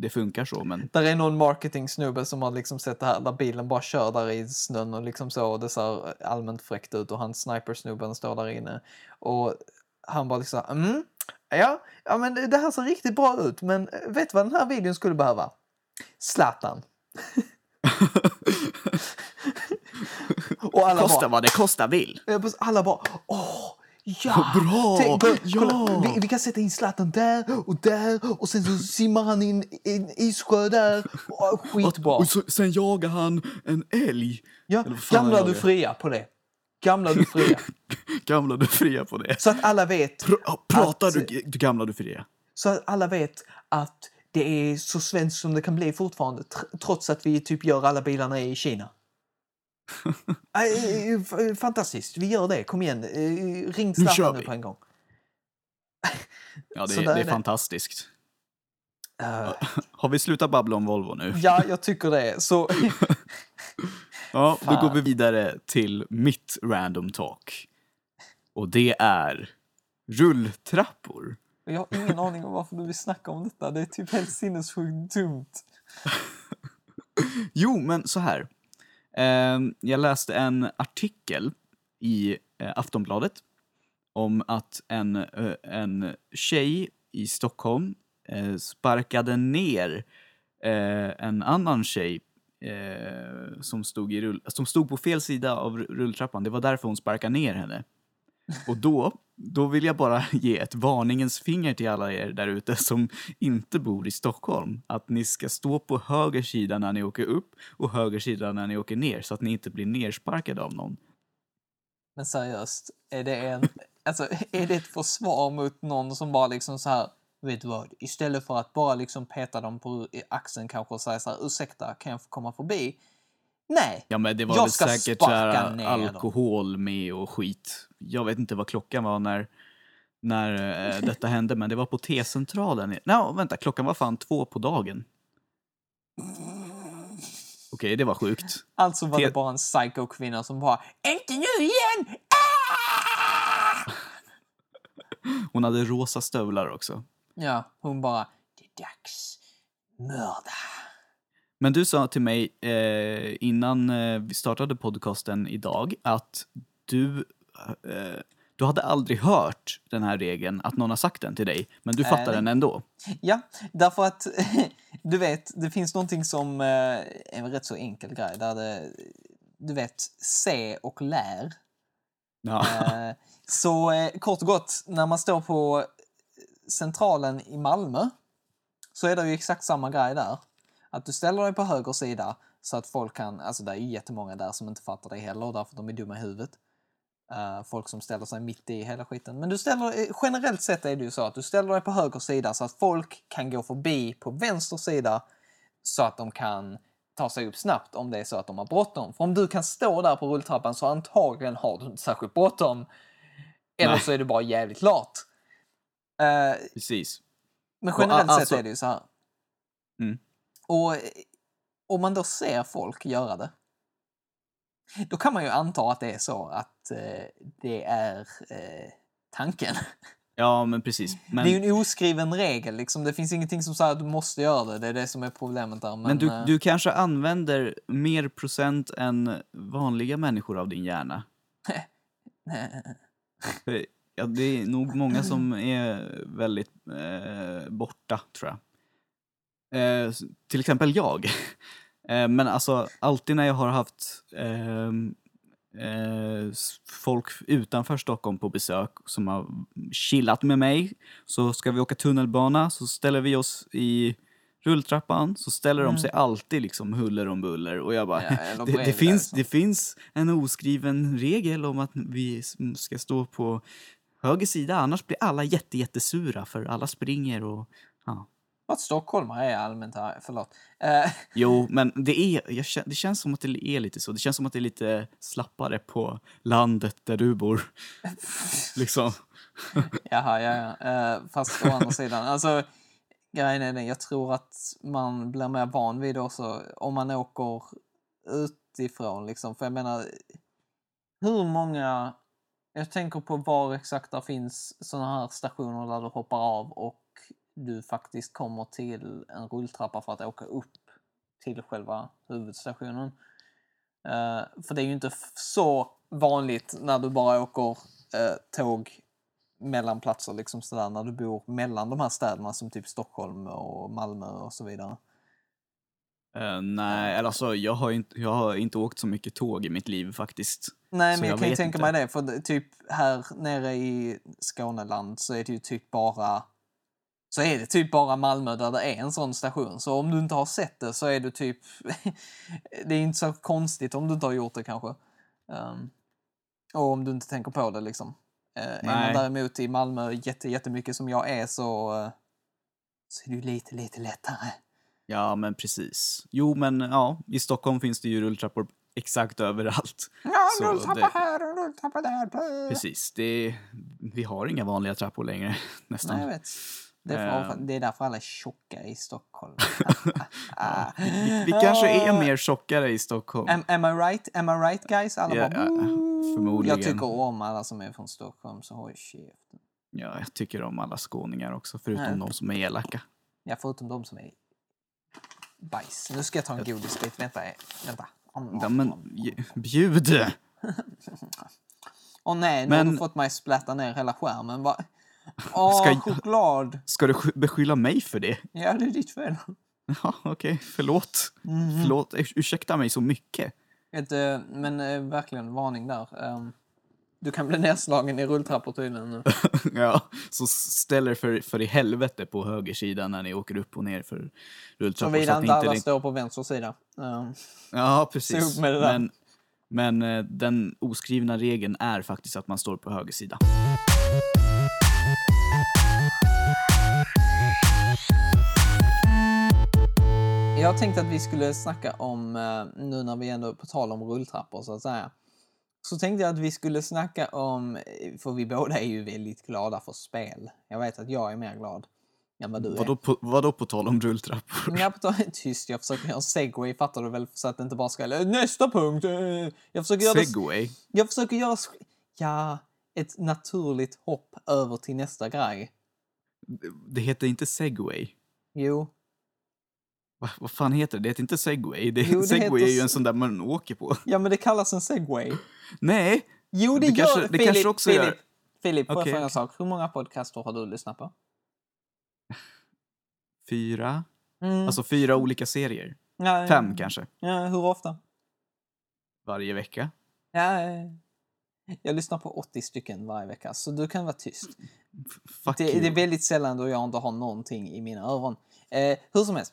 det funkar så, men Där är någon marketing-snubbe som har liksom sett det här där bilen bara kör där i snön och liksom så och det ser allmänt fräckt ut och han sniper-snubben står där inne. Och han bara liksom, mm, ja, ja men det här ser riktigt bra ut men eh, vet du vad den här videon skulle behöva? Zlatan. och alla kosta bara, vad det kosta vill. Alla bara åh, ja! Bra! Tänk, kolla, Ja! kolla, vi, vi kan sätta in Zlatan där och där och sen så simmar han i en, i en issjö där. Oh, skitbra! Och så, sen jagar han en älg. Ja, gamla du fria på det. Gamla du fria. Gamla du fria på det. Så att alla vet, Pr pratar Att- du, du gamla du fria? så att alla vet att det är så svenskt som det kan bli fortfarande tr- trots att vi typ gör alla bilarna i Kina. Äh, eh, f- Fantastiskt, vi gör det. Kom igen, ring Zlatan nu vi. på en gång. Ja, det, är- det är det. fantastiskt. Eh, Har vi slutat babbla om Volvo nu? ja, jag tycker det. Så Ja, då Fan. går vi vidare till mitt random talk. Och det är rulltrappor. jag har ingen aning om varför du vill snacka om detta. Det är typ helt sinnessjukt dumt. Jo, men så här. Ehm, jag läste en artikel i eh, Aftonbladet om att en, eh, en tjej i Stockholm eh, sparkade ner en annan tjej eh, som, stod i rull, som stod på fel sida av rulltrappan. Det var därför hon sparkade ner henne. Och då, då vill jag bara ge ett varningens finger till alla er där ute som inte bor i Stockholm. Att ni ska stå på höger sida när ni åker upp och höger sida när ni åker ner så att ni inte blir nersparkade av någon. Men seriöst, är det, en, alltså, är det ett försvar mot någon som bara liksom så här, vet du vad, istället för att bara liksom peta dem på axeln kanske och säga så här, ursäkta, kan jag få komma förbi? Nej, Ja men det var Jag väl ska säkert sparka ner alkohol med och skit. Jag vet inte vad klockan var när, när eh, detta hände men det var på T-centralen. Nej vänta, klockan var fan två på dagen. Okej, det var sjukt. alltså var det Te- bara en psycho-kvinna som bara, inte nu igen! Ah! Hon hade rosa stövlar också. Ja, hon bara, det är dags, mörda. Men du sa till mig eh, innan eh, vi startade podcasten idag att du, eh, du hade aldrig hört den här regeln, att någon har sagt den till dig, men du fattar nej. den ändå. Ja, därför att du vet, det finns någonting som eh, är en rätt så enkel grej där det, du vet, se och lär. Ja. Eh, så eh, kort och gott, när man står på centralen i Malmö så är det ju exakt samma grej där. Att du ställer dig på höger sida så att folk kan, alltså det är ju jättemånga där som inte fattar det heller därför att de är dumma i huvudet. Eh, folk som ställer sig mitt i hela skiten. Men du ställer, eh, generellt sett är det ju så att du ställer dig på höger sida så att folk kan gå förbi på vänster sida så att de kan ta sig upp snabbt om det är så att de har bråttom. För om du kan stå där på rulltrappan så antagligen har du inte särskilt bråttom. Eller Nej. så är du bara jävligt lat. Eh, Precis. men generellt a- sett alltså- är det ju så här. Mm. Och om man då ser folk göra det. Då kan man ju anta att det är så att eh, det är eh, tanken. Ja, men precis. Men, Det är ju en oskriven regel. Liksom. Det finns ingenting som säger att du måste göra det. Det är det som är problemet där. Men, men du, eh, du kanske använder mer procent än vanliga människor av din hjärna. Ja, det är nog många som är väldigt eh, borta, tror jag. Eh, till exempel jag. Eh, men alltså, alltid när jag har haft ehm, eh, folk utanför Stockholm på besök som har chillat med mig, så ska vi åka tunnelbana, så ställer vi oss i rulltrappan, så ställer de sig alltid liksom huller om buller och jag bara, Mm. Ja, det, det, finns, där, det finns en oskriven regel om att vi ska stå på höger sida, annars blir alla jätte, jättesura för alla springer och ja. Att stockholmare är allmänt här, förlåt. Eh, Jo, men det, är, jag, kän- det känns som att det är lite så. Det känns som att det är lite slappare på landet där du bor. liksom. Jaha, ja, ja. Eh, fast å andra sidan, alltså grejen är den, jag tror att man blir mer van vid det också om man åker utifrån liksom. För jag menar, hur många, jag tänker på var exakt det finns sådana här stationer där du hoppar av och du faktiskt kommer till en rulltrappa för att åka upp till själva huvudstationen. Uh, för det är ju inte så vanligt när du bara åker uh, tåg mellan platser liksom sådär när du bor mellan de här städerna som typ Stockholm och Malmö och så vidare. Eh, nej, eller alltså jag har, inte, jag har inte åkt så mycket tåg i mitt liv faktiskt. Nej, Så men jag, jag kan ju tänka mig det, för typ här nere i Skåneland så är det ju typ bara så är det typ bara Malmö där det är en sån station. Så om du inte har sett det så är du typ... det är inte så konstigt om du inte har gjort det kanske. Ehm, och om du inte tänker på det liksom. Uh, är man däremot i Malmö jätte, jättemycket som jag är så, eh, så är det ju lite, lite lättare. Ja, men precis. Jo, men ja, i Stockholm finns det ju rulltrappor exakt överallt. Ja, rulltrappa det- här och rulltrappa där. Precis, det, vi har inga vanliga trappor längre, nästan. Nej, jag vet. Det är, för, Ehm. det är därför alla är tjocka i Stockholm. Ah. Vi, vi kanske är mer tjockare i Stockholm. Am, am I right? Am I right guys? Alla Ja, bara, ja, förmodligen. Jag tycker om alla som är från Stockholm, så håll käften. Ja, jag tycker om alla skåningar också, förutom Nej. de som är elaka. Ja, förutom de som är bajs. Nu ska jag ta en godisbit. Vänta, eh, vänta. Om, Ja, men bjud! Åh nej, nu har Men- du fått mig splatta ner hela skärmen. Va? Åh, Ska jag- choklad! Ska du sk- beskylla mig för det? Ja, det är ditt fel. Ja, okej. Förlåt. Mhm. Förlåt. Urs- Ursäkta mig så mycket. Ett, men eh, verkligen varning där. Ehm, du kan bli nedslagen i rulltrappor tydligen nu. ja, så ställ er för, för i helvete på högersidan när ni åker upp och ner för rulltrappor. Såvida inte alla ni- står på vänster sida. Ehm, Ja, precis. Men, men eh, den oskrivna regeln är faktiskt att man står på höger sida. Jag tänkte att vi skulle snacka om, eh, nu när vi ändå är på tal om rulltrappor så att säga. Så tänkte jag att vi skulle snacka om, för vi båda är ju väldigt glada för spel. Jag vet att jag är mer glad än vad du är. Vadå på, vadå på tal om rulltrappor? Jag på tal- tyst, jag försöker göra en segway, fattar du väl? Så att det inte bara ska... Nästa punkt! eh, Jag försöker göra, Segway? jag försöker göra ja, ett naturligt hopp över till nästa grej. Det heter inte segway. Jo, Va, vad fan heter det? Det heter inte segway. Det, Jo, det segway heter är ju en sån där man åker på. ja men det kallas en segway. Nej! Jo, det, Det gör kanske- det! Filip, kanske också Filip, gör- Filip, får Okej, jag fråga en sak? Hur många podcaster har du lyssnat på? Fyra? Mm. Alltså fyra olika serier. ja, Fem kanske. Ja, hur ofta? Varje vecka. Ja, jag lyssnar på 80 stycken varje vecka, så du kan vara tyst. Det, you. det är väldigt sällan då jag inte har någonting i mina öron. Eh, hur som helst.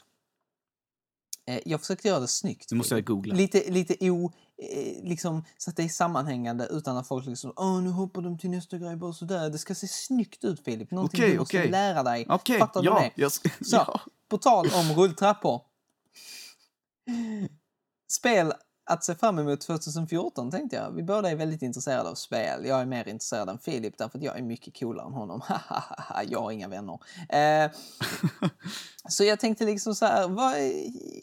Eh, jag försökte göra det snyggt. Nu måste jag googla. Lite, lite o... Eh, liksom, så att det är sammanhängande utan att folk liksom Åh, nu hoppar de till nästa grej bara sådär. Det ska se snyggt ut Filip. Någonting Okej, du måste lära dig. Okej, Fattar du ja. det? Jag, Så, ja. på tal om rulltrappor. Spel att se fram emot 2014 tänkte jag. Vi båda är väldigt intresserade av spel. Jag är mer intresserad än Filip därför att jag är mycket coolare än honom. jag har inga vänner. Eh, så jag tänkte liksom så här, vad,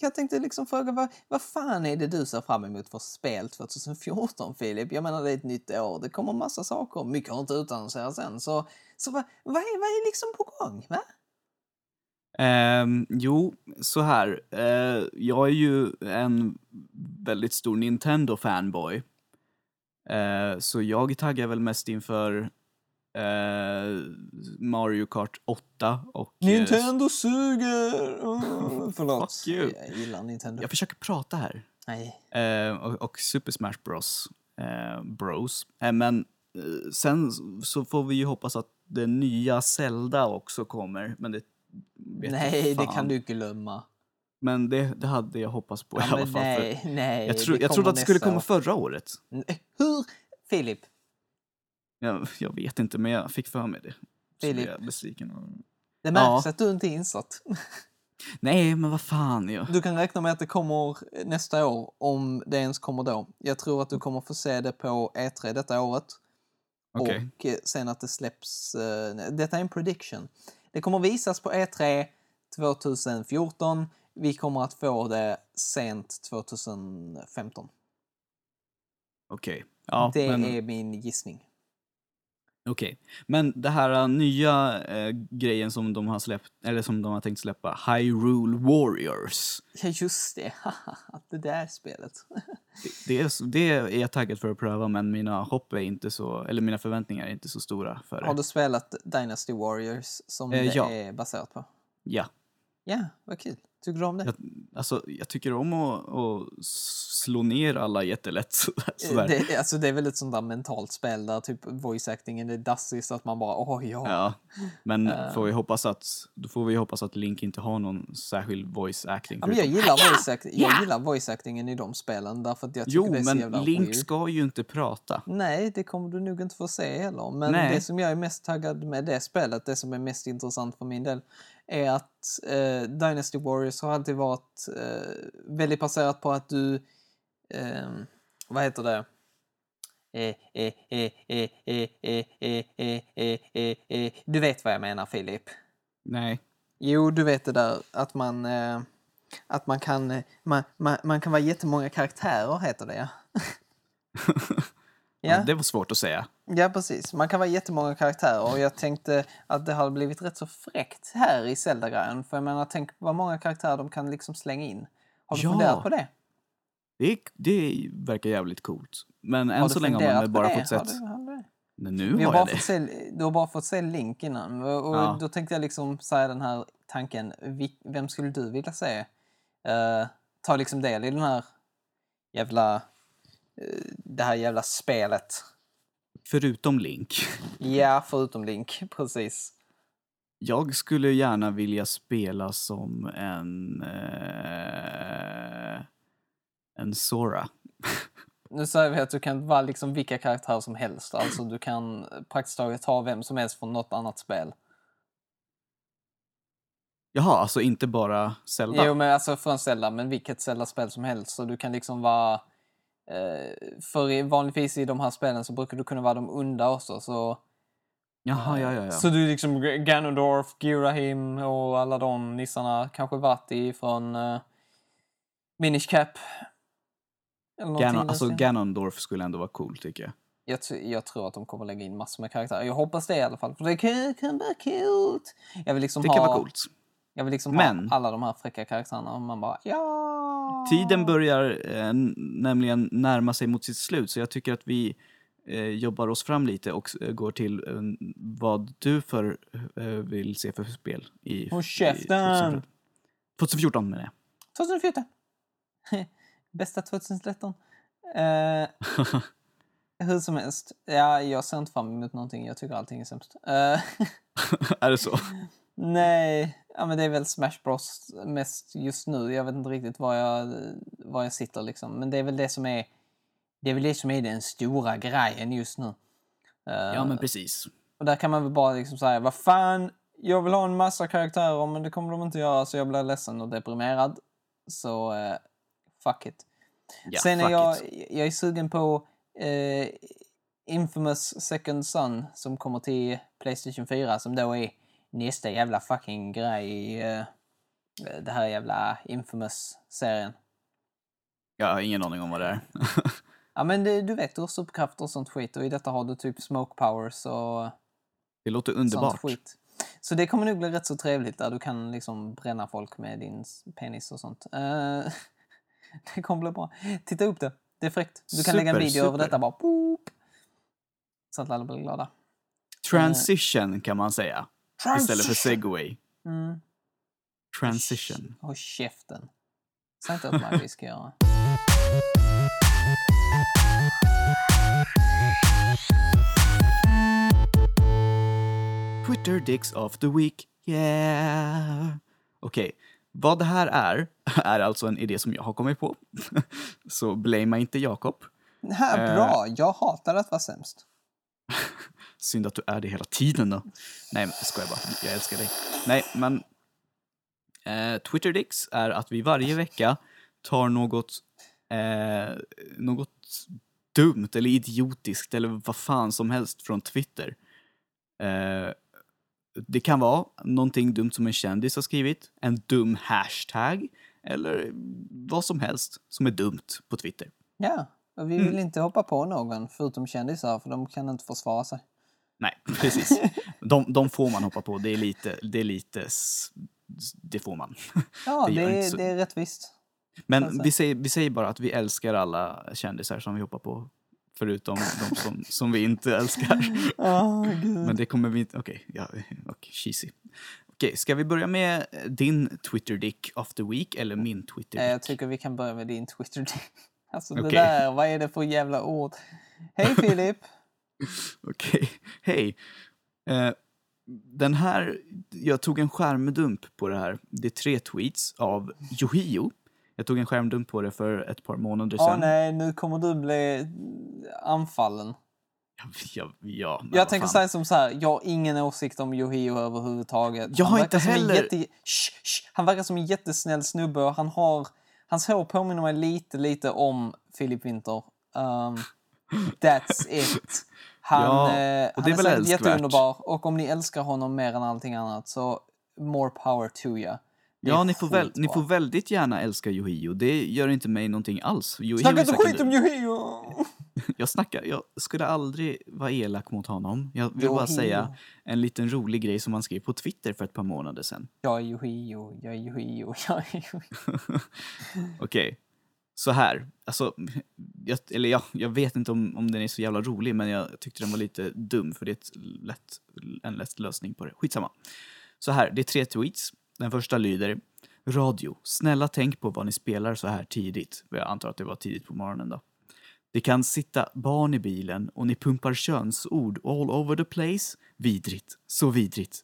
jag tänkte liksom fråga vad, vad fan är det du ser fram emot för spel 2014 Filip? Jag menar det är ett nytt år, det kommer massa saker, mycket har inte utannonserats än. Så, så vad, vad, är, vad är liksom på gång? Va? Ehm, jo, så här. Eh, jag är ju en väldigt stor Nintendo-fanboy. Eh, så jag taggar väl mest inför eh, Mario Kart 8 och... eh, Nintendo suger! Oh, förlåt. Fuck you. Jag gillar Nintendo. jag försöker prata här. Nej. Eh, och, och Super Smash Bros. Eh, Bros. Eh, men eh, sen så får vi ju hoppas att det nya Zelda också kommer. Men det Nej, det kan du glömma. Men det, det hade jag hoppats på i Ja, alla men fall. för- nej, nej. Jag, tro, jag trodde att det skulle komma år. förra året. Hur? Filip, Jag, jag vet inte, men jag fick för mig det. Så Filip. blev jag besviken. det märks Ja. att du inte är insatt. Nej, men vad fan. Jag... Du kan räkna med att det kommer nästa år, om det ens kommer då. Jag tror att du kommer få se det på E3 detta året. Okej. Och eh, sen att det släpps... nej, Detta är en prediction. Det kommer visas på E3 2014. Vi kommer att få det sent 2015. Okej. Ja, det men, är min gissning. Okej. men det här äh, nya äh, grejen som de har släppt, eller som de har tänkt släppa, Hyrule Warriors. Ja, just det. det där spelet. Det, det, är, så- det är jag taggad för att pröva, men mina hopp är inte så, eller mina förväntningar är inte så stora för det. Har du spelat Dynasty Warriors som Eh, det ja. är baserat på? Ja. Ja, vad kul. Tycker du om det? Jag, alltså, jag tycker om att, att slå ner alla jättelätt. Sådär. sådär. Det, alltså det är väl ett sånt där mentalt spel där typ voice actingen är dassig så att man bara åh ja. Ja, men Eh. får vi hoppas att, då får vi hoppas att Link inte har någon särskild voice acting. Ja, men jag gillar, voice act- jag gillar voice actingen i de spelen därför att jag tycker Jo, det är så men jävla Link weird. ska ju inte prata. Nej, det kommer du nog inte få se heller. Men Nej. det som jag är mest taggad med det spelet, det som är mest intressant för min del, är att eh, Dynasty Warriors har alltid varit eh, väldigt baserat på att du, eh, vad heter det, du vet vad jag menar Filip? Nej. Jo, du vet det där att man, att man kan, man, man, man kan vara jättemånga karaktärer heter det ja. ja. ja det var svårt att säga. Ja, precis. Man kan vara jättemånga karaktärer och jag tänkte att det hade blivit rätt så fräckt här i Zelda-grejen. För jag menar, tänk vad många karaktärer de kan liksom slänga in. Har du Ja. funderat på det? Det, det verkar jävligt coolt. Men än Har så länge har man bara det? fått sett... Har du, har du? Nej, nu har har jag det. se, du har bara fått se Link innan. Och Ja. då tänkte jag liksom säga den här tanken, vem skulle du vilja se eh, ta liksom del i den här jävla, eh, det här jävla spelet? Förutom Link. Ja, förutom Link, precis. Jag skulle gärna vilja spela som en... Eh, en Sora. Nu säger vi att du kan vara liksom vilka karaktärer som helst. Alltså du kan praktiskt taget ta vem som helst från något annat spel. Jaha, alltså inte bara Zelda? Jo, men alltså från Zelda, men vilket Zelda-spel som helst. Så du kan liksom vara... Eh, för vanligtvis i de här spelen så brukar du kunna vara de onda också. Så, Jaha, ja, ja, ja. så du liksom Ganondorf, Girahim och alla de nissarna. Kanske Vati från uh, Minish Cap. Ganon, alltså. Ganondorf skulle ändå vara cool tycker jag. jag, jag tror att de kommer lägga in massor med karaktärer. Jag hoppas det i alla fall. För det kan, kan vara coolt. Jag vill liksom Det ha, kan vara coolt. Jag vill liksom Men- ha alla de här fräcka karaktärerna. Och man bara ja. Tiden börjar eh, nämligen närma sig mot sitt slut så jag tycker att vi eh, jobbar oss fram lite och eh, går till eh, vad du för eh, vill se för spel i, Håll käften! 2014. 2014 menar jag. 2014. Bästa 2013. Eh, hur som helst. Ja, jag ser inte fram emot någonting. Jag tycker allting är sämst. Är det så? nej, ja, men det är väl Smash Bros mest just nu. Jag vet inte riktigt var jag, var jag sitter liksom. Men det är väl det som är det är väl det som är den stora grejen just nu. Eh, Ja men precis. Och där kan man väl bara liksom säga, vad fan, jag vill ha en massa karaktärer men det kommer de inte göra så jag blir ledsen och deprimerad. Så eh, fuck it. Ja, Sen är fuck jag, it. jag är sugen på eh, Infamous Second Son som kommer till Playstation 4 som då är nästa jävla fucking grej i eh, det här jävla Infamous-serien. Jag har ingen aning om vad det är. Ja men det, du vet, du har superkrafter och sånt skit och i detta har du typ smoke powers och det låter sånt underbart. skit. Så det kommer nog bli rätt så trevligt där du kan liksom bränna folk med din penis och sånt. Eh, det kommer bli bra. Titta upp det. Det är fräckt. Du kan lägga en Super, video över super. detta bara. Boop. Så att alla blir glada. Transition kan man säga. Istället för segway. Mm. Transition. Håll käften. Säg inte åt mig vi ska göra. Twitter Dicks of the Week. Yeah! Okej, vad det här är, är alltså en idé som jag har kommit på. Så blamea inte Jakob. Eh. bra. Jag hatar att vara sämst. Synd att du är det hela tiden då. Nej, men jag skojar bara. Jag älskar dig. Nej, men eh, Twitter Dicks är att vi varje vecka tar något, eh, något dumt eller idiotiskt eller vad fan som helst från Twitter. Eh, det kan vara någonting dumt som en kändis har skrivit, en dum hashtag eller vad som helst som är dumt på Twitter. Ja, och vi vill inte hoppa på någon förutom kändisar för de kan inte försvara sig. Nej, precis. De, de får man hoppa på. Det är lite, det är lite, det får man. Ja, Det det, är, så- det är rättvist. Men vi säger, vi säger bara att vi älskar alla kändisar som vi hoppar på. Förutom de som, som vi inte älskar. Gud. Men det kommer vi inte... Okej, ja, okej, cheesy. Okej, ska vi börja med din Twitter dick of the week eller min Twitter Eh, dick? Jag tycker vi kan börja med din Twitter. Alltså det Okej. där, vad är det för jävla ord? Hej Filip! Okej, hej. Eh, den här, jag tog en skärmdump på det här. Det är tre tweets av Yohio. Jag tog en skärmdump på det för ett par månader Åh sedan. nej, nu kommer du bli anfallen. Ja, ja, Jag tänker säga som så här, jag har ingen åsikt om Yohio överhuvudtaget. Jag har inte heller- Jätte... Shh, shh. Han verkar som en jättesnäll snubbe och han har... Hans hår påminner mig lite, lite om Filip Winter. Um, that's it. Han, Ja, eh, och han det är är väl älskvärt. jätteunderbar och om ni älskar honom mer än allting annat så more power to you. Ja, ni får, väl, ni får väldigt gärna älska Yohio. Det gör inte mig någonting alls. Yohio Snacka inte skit om Yohio! Jag snackar, jag skulle aldrig vara elak mot honom. Jag vill bara Yohio. säga en liten rolig grej som han skrev på Twitter för ett par månader sedan. Jag är Yohio, jag är Yohio, jag är Yohio. Okej, så här. Alltså, jag, eller ja, jag vet inte om, om den är så jävla rolig, men jag tyckte den var lite dum för det är ett lätt, en lätt lösning på det. Skitsamma. Så här, det är tre tweets. Den första lyder Radio, snälla tänk på vad ni spelar så här tidigt. Jag antar att det var tidigt på morgonen då. Det kan sitta barn i bilen och ni pumpar könsord all over the place. Vidrigt, så vidrigt.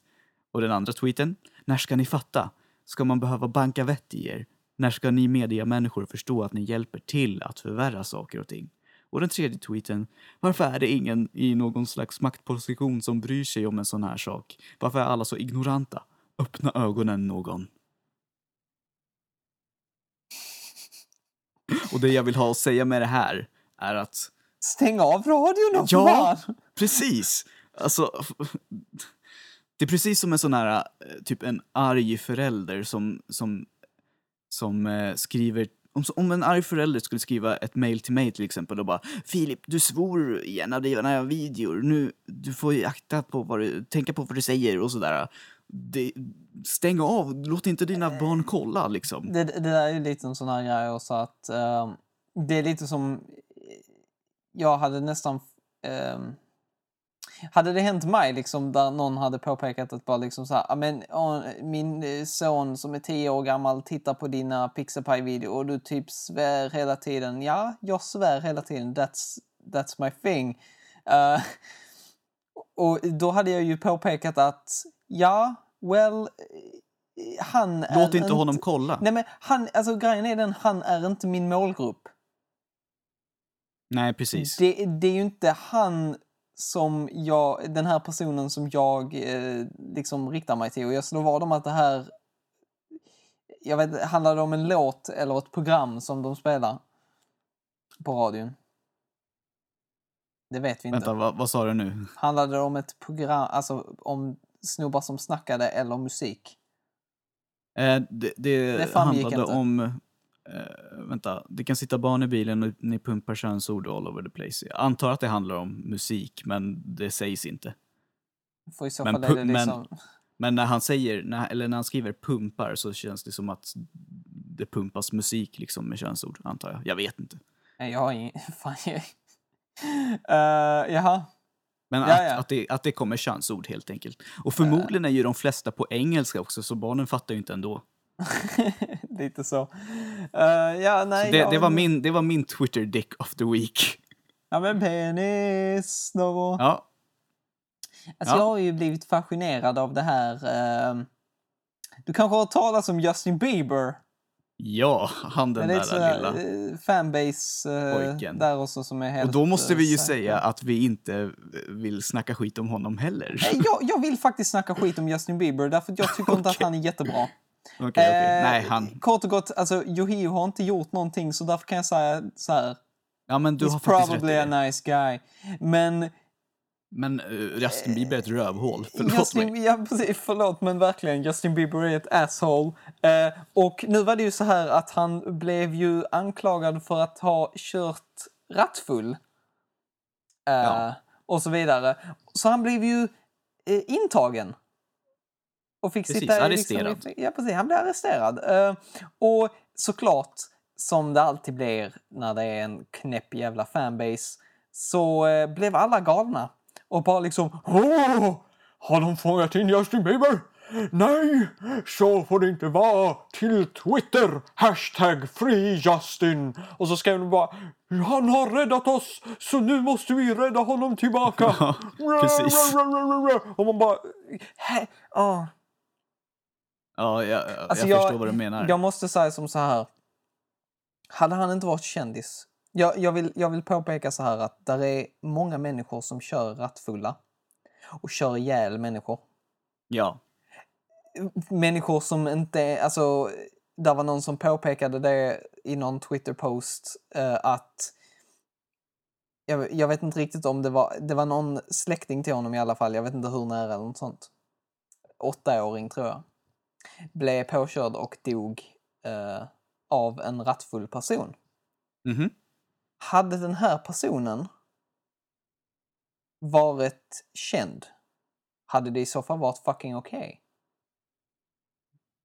Och den andra tweeten. När ska ni fatta? Ska man behöva banka vett i er? När ska ni mediamänniskor förstå att ni hjälper till att förvärra saker och ting? Och den tredje tweeten. Varför är det ingen i någon slags maktposition som bryr sig om en sån här sak? Varför är alla så ignoranta? Öppna ögonen någon. Och det jag vill ha att säga med det här är att Stäng av radion då, Ja. Precis! Alltså, det är precis som en sån här, eh, typ en arg förälder som, som, som eh, skriver om, om en arg förälder skulle skriva ett mail till mig till exempel och bara Filip, du svor i en av dina videor. Nu, du får ju akta på vad du, tänka på vad du säger och sådär. Det, stäng av, låt inte dina barn kolla liksom. Det, det där är ju lite en sån här grej också att ehm, det är lite som jag hade nästan ehm, hade det hänt mig liksom där någon hade påpekat att bara liksom så här, "Ja, men min eh, son som är tio år gammal tittar på dina Pixelpie-videor och du typ svär hela tiden. Ja, jag svär hela tiden. That's, that's my thing. Eh, och då hade jag ju påpekat att ja, well, eh, han är Låt inte honom kolla. Nej men han, alltså grejen är den, han är inte min målgrupp. Nej, precis. Det, det är ju inte han som jag, den här personen som jag eh, liksom riktar mig till. Och jag slår vad om att det här, jag vet handlar det om en låt eller ett program som de spelar på radion? Det vet vi inte. Vänta, vad, vad sa du nu? Handlade det om ett program, alltså om snubbar som snackade eller musik? Eh, det, det, Det handlade inte. om... Eh, vänta, det kan sitta barn i bilen och ni pumpar könsord all over the place. Jag antar att det handlar om musik, men det sägs inte. För i så Men fall är det liksom... Men när han säger, när, eller när han skriver pumpar så känns det som att det pumpas musik liksom med könsord, antar jag. Jag vet inte. Nej, jag har ingen... Fan, jag... Uh, jaha. Men att. Att, det, att det kommer könsord helt enkelt. Och förmodligen är ju de flesta på engelska också, så barnen fattar ju inte ändå. Lite så. Eh, ja, nej. Så det, jag- det, var min, det var min Twitter dick of the week. Ja, men penis. Då. Ja, Alltså, Ja. jag har ju blivit fascinerad av det här. ehm, du kanske har hört talas om Justin Bieber? ja han den det är där sådär, lilla. eh, fanbase eh, Pojken. där också som är helt... Och då måste eh, vi ju säker. säga att vi inte vill snacka skit om honom heller. Nej, Jag, jag vill faktiskt snacka skit om Justin Bieber därför att jag tycker inte att han är jättebra. Okej, okej. Eh, Nej, han... Kort och gott, alltså Yohio har inte gjort någonting så därför kan jag säga så här. Ja, men du har He's rätt i probably a det. nice guy. Men Men uh, Justin Bieber är ett rövhål. Förlåt mig. Justin, ja, precis, förlåt men verkligen, Justin Bieber är ett asshole. Eh, och nu var det ju så här att han blev ju anklagad för att ha kört rattfull. Eh, Ja. Och så vidare. Så han blev ju eh, intagen. Och fick Precis, sitta i arresterad. Liksom, ja, precis. Han blev arresterad. Eh, och såklart, som det alltid blir när det är en knäpp jävla fanbase, så eh, blev alla galna. Och bara liksom Åh! Har de fångat in Justin Bieber? Nej, så får det inte vara. Till Twitter, hashtag free Justin. Och så skrev de bara Han har räddat oss, så nu måste vi rädda honom tillbaka. Ja, precis. Och man bara... Ja. Ja, jag, jag, Alltså, jag förstår vad du menar. Jag måste säga som så här. Hade han inte varit kändis. Jag, jag, vill, jag vill påpeka så här att där är många människor som kör rattfulla. Och kör ihjäl människor. Ja, Människor som inte alltså, där var någon som påpekade det i någon Twitter-post eh, att jag, jag vet inte riktigt om det var, det var någon släkting till honom i alla fall, jag vet inte hur nära eller något sånt. Åttaåring tror jag. Blev påkörd och dog eh, av en rattfull person. Mhm. Hade den här personen varit känd, hade det i så fall varit fucking okej.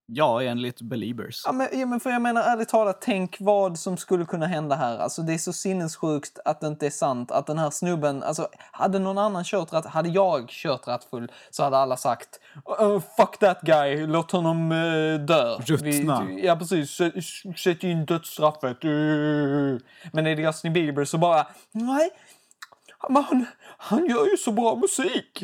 Ja, enligt Beliebers. Ja men, ja, men för jag menar ärligt talat, tänk vad som skulle kunna hända här. Alltså det är så sinnessjukt att det inte är sant. Att den här snubben, alltså hade någon annan kört rätt, hade jag kört rattfull så hade alla sagt "Uh, fuck that guy, låt honom uh, dö. Ruttna. Vi- Ja precis, Sätt- in dödsstraffet. Uh. Men är det Justin Bieber så bara, nej, men han, han gör ju så bra musik.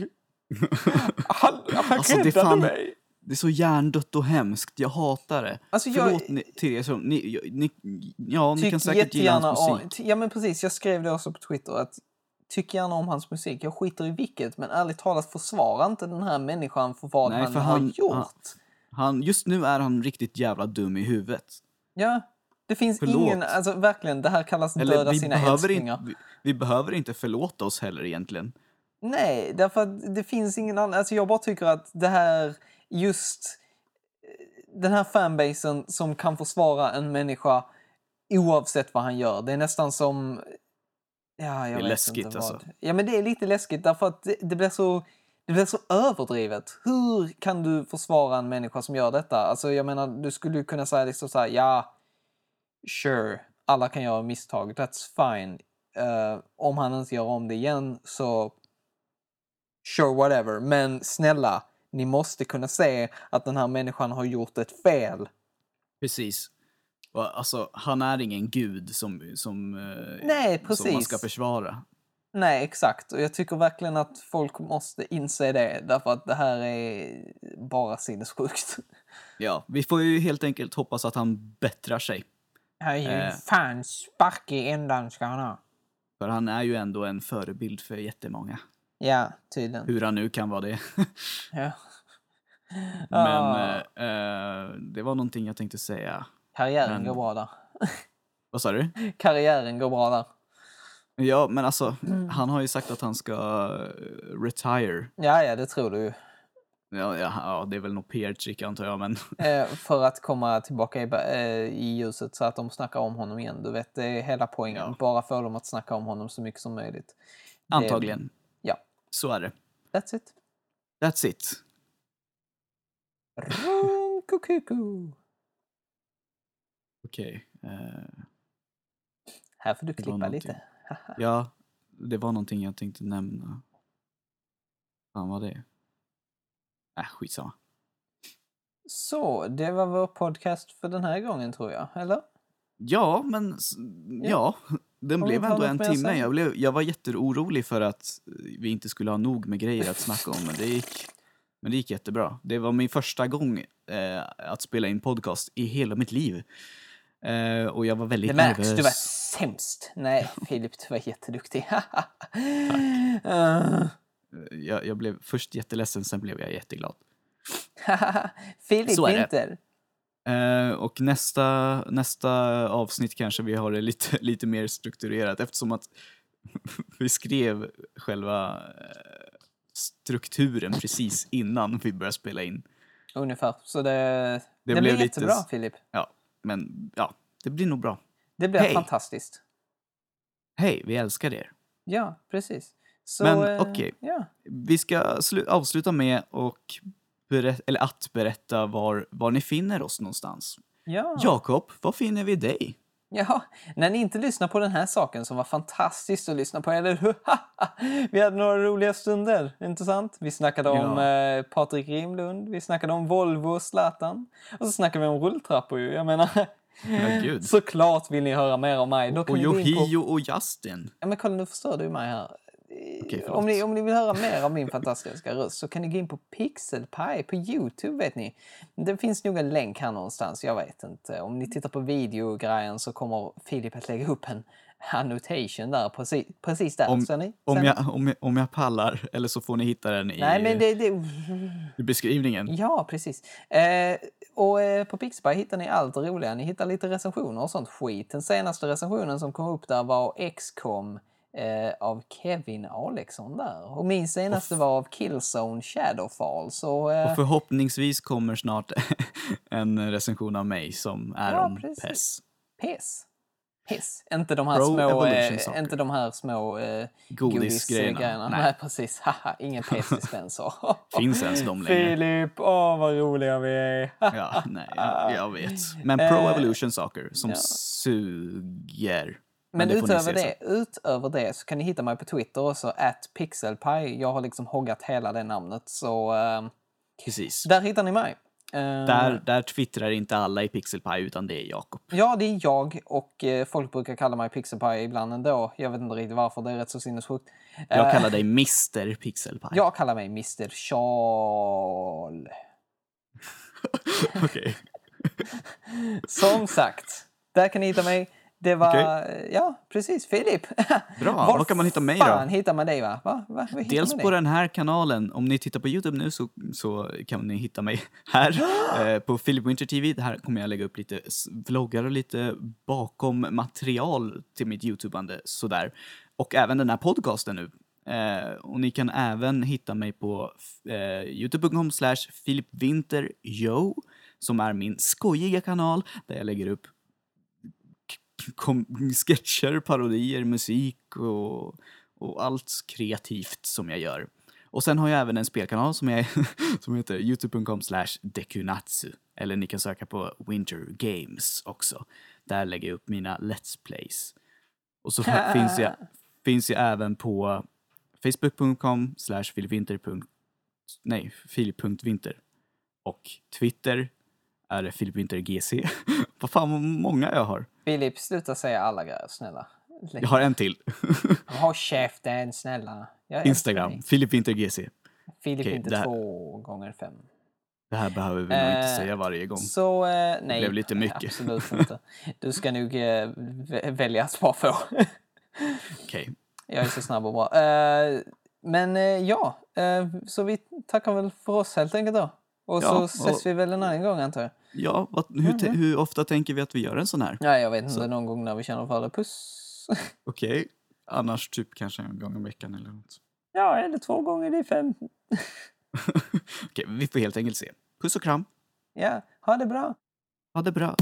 Han, han Alltså, räddade fan- mig. Det är så hjärndött och hemskt. Jag hatar det. Alltså, jag- Förlåt ni, er som... Ni, ni, ja, ni kan säkert gilla hans om, musik. ty- Ja men precis, jag skrev det också på Twitter att tyck gärna om hans musik. Jag skiter i vilket, men ärligt talat försvara inte den här människan för vad Nej, han, för har han- gjort. han- Han, just nu är han riktigt jävla dum i huvudet. Ja, det finns Förlåt. ingen, alltså verkligen, det här kallas Eller döda sina älsklingar. vi, vi behöver inte förlåta oss heller egentligen. Nej, därför att det finns ingen annan, alltså jag bara tycker att det här, just eh, den här fanbasen som kan försvara en människa oavsett vad han gör. Det är nästan som... Ja, jag är vet läskigt, inte alltså. Ja, men det är lite läskigt därför att det, det blir så... Det blir så överdrivet. Hur kan du försvara en människa som gör detta? Alltså, jag menar, du skulle ju kunna säga liksom så här, ja, sure, alla kan göra misstag, that's fine. Eh, om han inte gör om det igen så sure whatever. Men snälla, ni måste kunna se att den här människan har gjort ett fel. Precis. Och, alltså, han är ingen gud som, som, eh, Nej, som man ska försvara. Nej, exakt. Och jag tycker verkligen att folk måste inse det. Därför att det här är bara sinnessjukt. Ja, vi får ju helt enkelt hoppas att han bättrar sig. Han är ju Eh. fan spark i ändan ska han ha. För han är ju ändå en förebild för jättemånga. Ja, tydligen. Hur han nu kan vara det. Ja. Men Ah, eh, eh, det var någonting jag tänkte säga. karriären men- går bra där. Vad sa du? Karriären går bra där. Ja, men alltså, Mm. han har ju sagt att han ska eh, retire. Ja, ja, det tror du ju. Ja, ja, ja, det är väl något PR-trick antar jag, men Eh, för att komma tillbaka i, eh, i ljuset så att de snackar om honom igen. Du vet, det är hela poängen. Ja. Bara få dem att snacka om honom så mycket som möjligt. Antagligen. Ja. Så är det. That's it. That's it. Runkukuku. Okej. eh, Här får du klippa lite. ja, det var någonting jag tänkte nämna. Fan vad det är. Äh, skitsamma. Så, det var vår podcast för den här gången tror jag, eller? Ja, men s- ja, den blev ändå en timme. Jag, blev, jag var jätteorolig för att vi inte skulle ha nog med grejer att snacka om, men det gick, men det gick jättebra. Det var min första gång eh, att spela in podcast i hela mitt liv. Eh, och jag var väldigt Det märks, nervös. du var sämst. Nej, Filip, du var jätteduktig. Eh, jag, jag blev först jätteledsen, sen blev jag jätteglad. Filip. Winter. Eh, och nästa, nästa avsnitt kanske vi har det lite, lite mer strukturerat eftersom att vi skrev själva eh, strukturen precis innan vi började spela in. Ungefär. Så det, det, blev blir lite jättebra, Filip. Ja, men ja, det blir nog bra. Det blir Hej. fantastiskt. Hej, vi älskar er. Ja, precis. Så, Men, eh, okej. Ja. Vi ska slu- avsluta med och berä- eller att berätta var, var ni finner oss någonstans. Ja. Jakob, var finner vi dig? ja, när ni inte lyssnar på den här saken som var fantastiskt att lyssna på, eller hur? vi hade några roliga stunder, inte sant? Vi snackade om Ja. eh, Patrik Rimlund, vi snackade om Volvo och Zlatan. Och så snackade vi om rulltrappor ju. Jag menar, Ja, gud. såklart vill ni höra mer om mig. Då kan Och in på... Och Justin. Ja, men kolla, nu förstör du mig här. Okej, förlåt. om, ni, om ni vill höra mer av min fantastiska röst så kan ni gå in på Pixelpie på Youtube vet ni. Det finns nog en länk här någonstans, jag vet inte. Om ni tittar på videogrejen så kommer Filip att lägga upp en annotation där, precis, precis där. Om- Ser ni? Om jag, om, jag, om jag pallar, eller så får ni hitta den i, Nej, men det... det... i beskrivningen. Ja, precis. Eh, och eh, på Pixpy hittar ni allt roliga. Ni hittar lite recensioner och sånt skit. Den senaste recensionen som kom upp där var XCOM eh, av Kevin Alexson där. Och min senaste var av Killzone Shadowfall. Så eh, Och förhoppningsvis kommer snart en recension av mig som är Ja, om precis. PES. PES. Inte de här Pro små, eh, inte de här små eh, Godisgrejerna. godisgrejerna. Nej. Nej. precis. Haha, ingen PS-dispenser. Finns ens de längre? Filip, åh vad roliga vi är. Ja, nej, jag, jag vet. Men Pro Eh, Evolution Soccer som ja. suger. Men utöver det, utöver det så kan ni hitta mig på Twitter också, at pixelpie. Jag har liksom hoggat hela det namnet, så eh, Precis. där hittar ni mig. Eh, Där, där twittrar inte alla i Pixelpie utan det är Jakob. Ja, det är jag och eh, folk brukar kalla mig pixelpie ibland ändå. Jag vet inte riktigt varför, det är rätt så sinnessjukt. Jag Eh, kallar dig Mr Pixelpie. jag kallar mig Mr. Charl. Okej. Som sagt, där kan ni hitta mig. Det var, ja precis, Filip. Bra, Var var kan man hitta mig fan då? hittar man dig va? va? va? Dels på dig? den här kanalen, om ni tittar på Youtube nu så, så kan ni hitta mig här eh, på Philip Winter TV. Här kommer jag lägga upp lite vloggar och lite bakom material till mitt Youtubande sådär. Och även den här podcasten nu. Eh, och ni kan även hitta mig på eh, youtube.com slash philipwinteryo som är min skojiga kanal där jag lägger upp sketcher, parodier, musik och, och allt kreativt som jag gör. Och sen har jag även en spelkanal som, är, som heter youtube.com dekunatsu. Eller ni kan söka på Winter Games också. Där lägger jag upp mina Let's Plays. Och så finns, jag, finns jag även på facebook.com slash filipwinter. Nej, filip.winter. Och Twitter är det filipwintergc. Vad fan många jag har. Filip, sluta säga alla grejer, snälla. Jag har en till. Håll käften, snälla. Instagram, dig. filipwintergc. Filip Okej, inte det två gånger fem. Det här behöver vi nog inte Eh, säga varje gång. Så eh, nej, blev lite mycket. absolut inte. Du ska nog eh, välja ett par få. Okej. Jag är så snabb och bra. Eh, men eh, ja, eh, så vi tackar väl för oss helt enkelt då. Och Ja, så och- ses vi väl en annan gång antar jag. Ja, vad, hur, te- hur ofta tänker vi att vi gör en sån här? Nej, jag vet inte. Så- Någon gång när vi känner för det. Puss! Okej. Annars typ kanske en gång i veckan eller något. Ja, eller två gånger, det är fem. Okej, vi får helt enkelt se. Puss och kram. Ja, ha det bra! Ha det bra.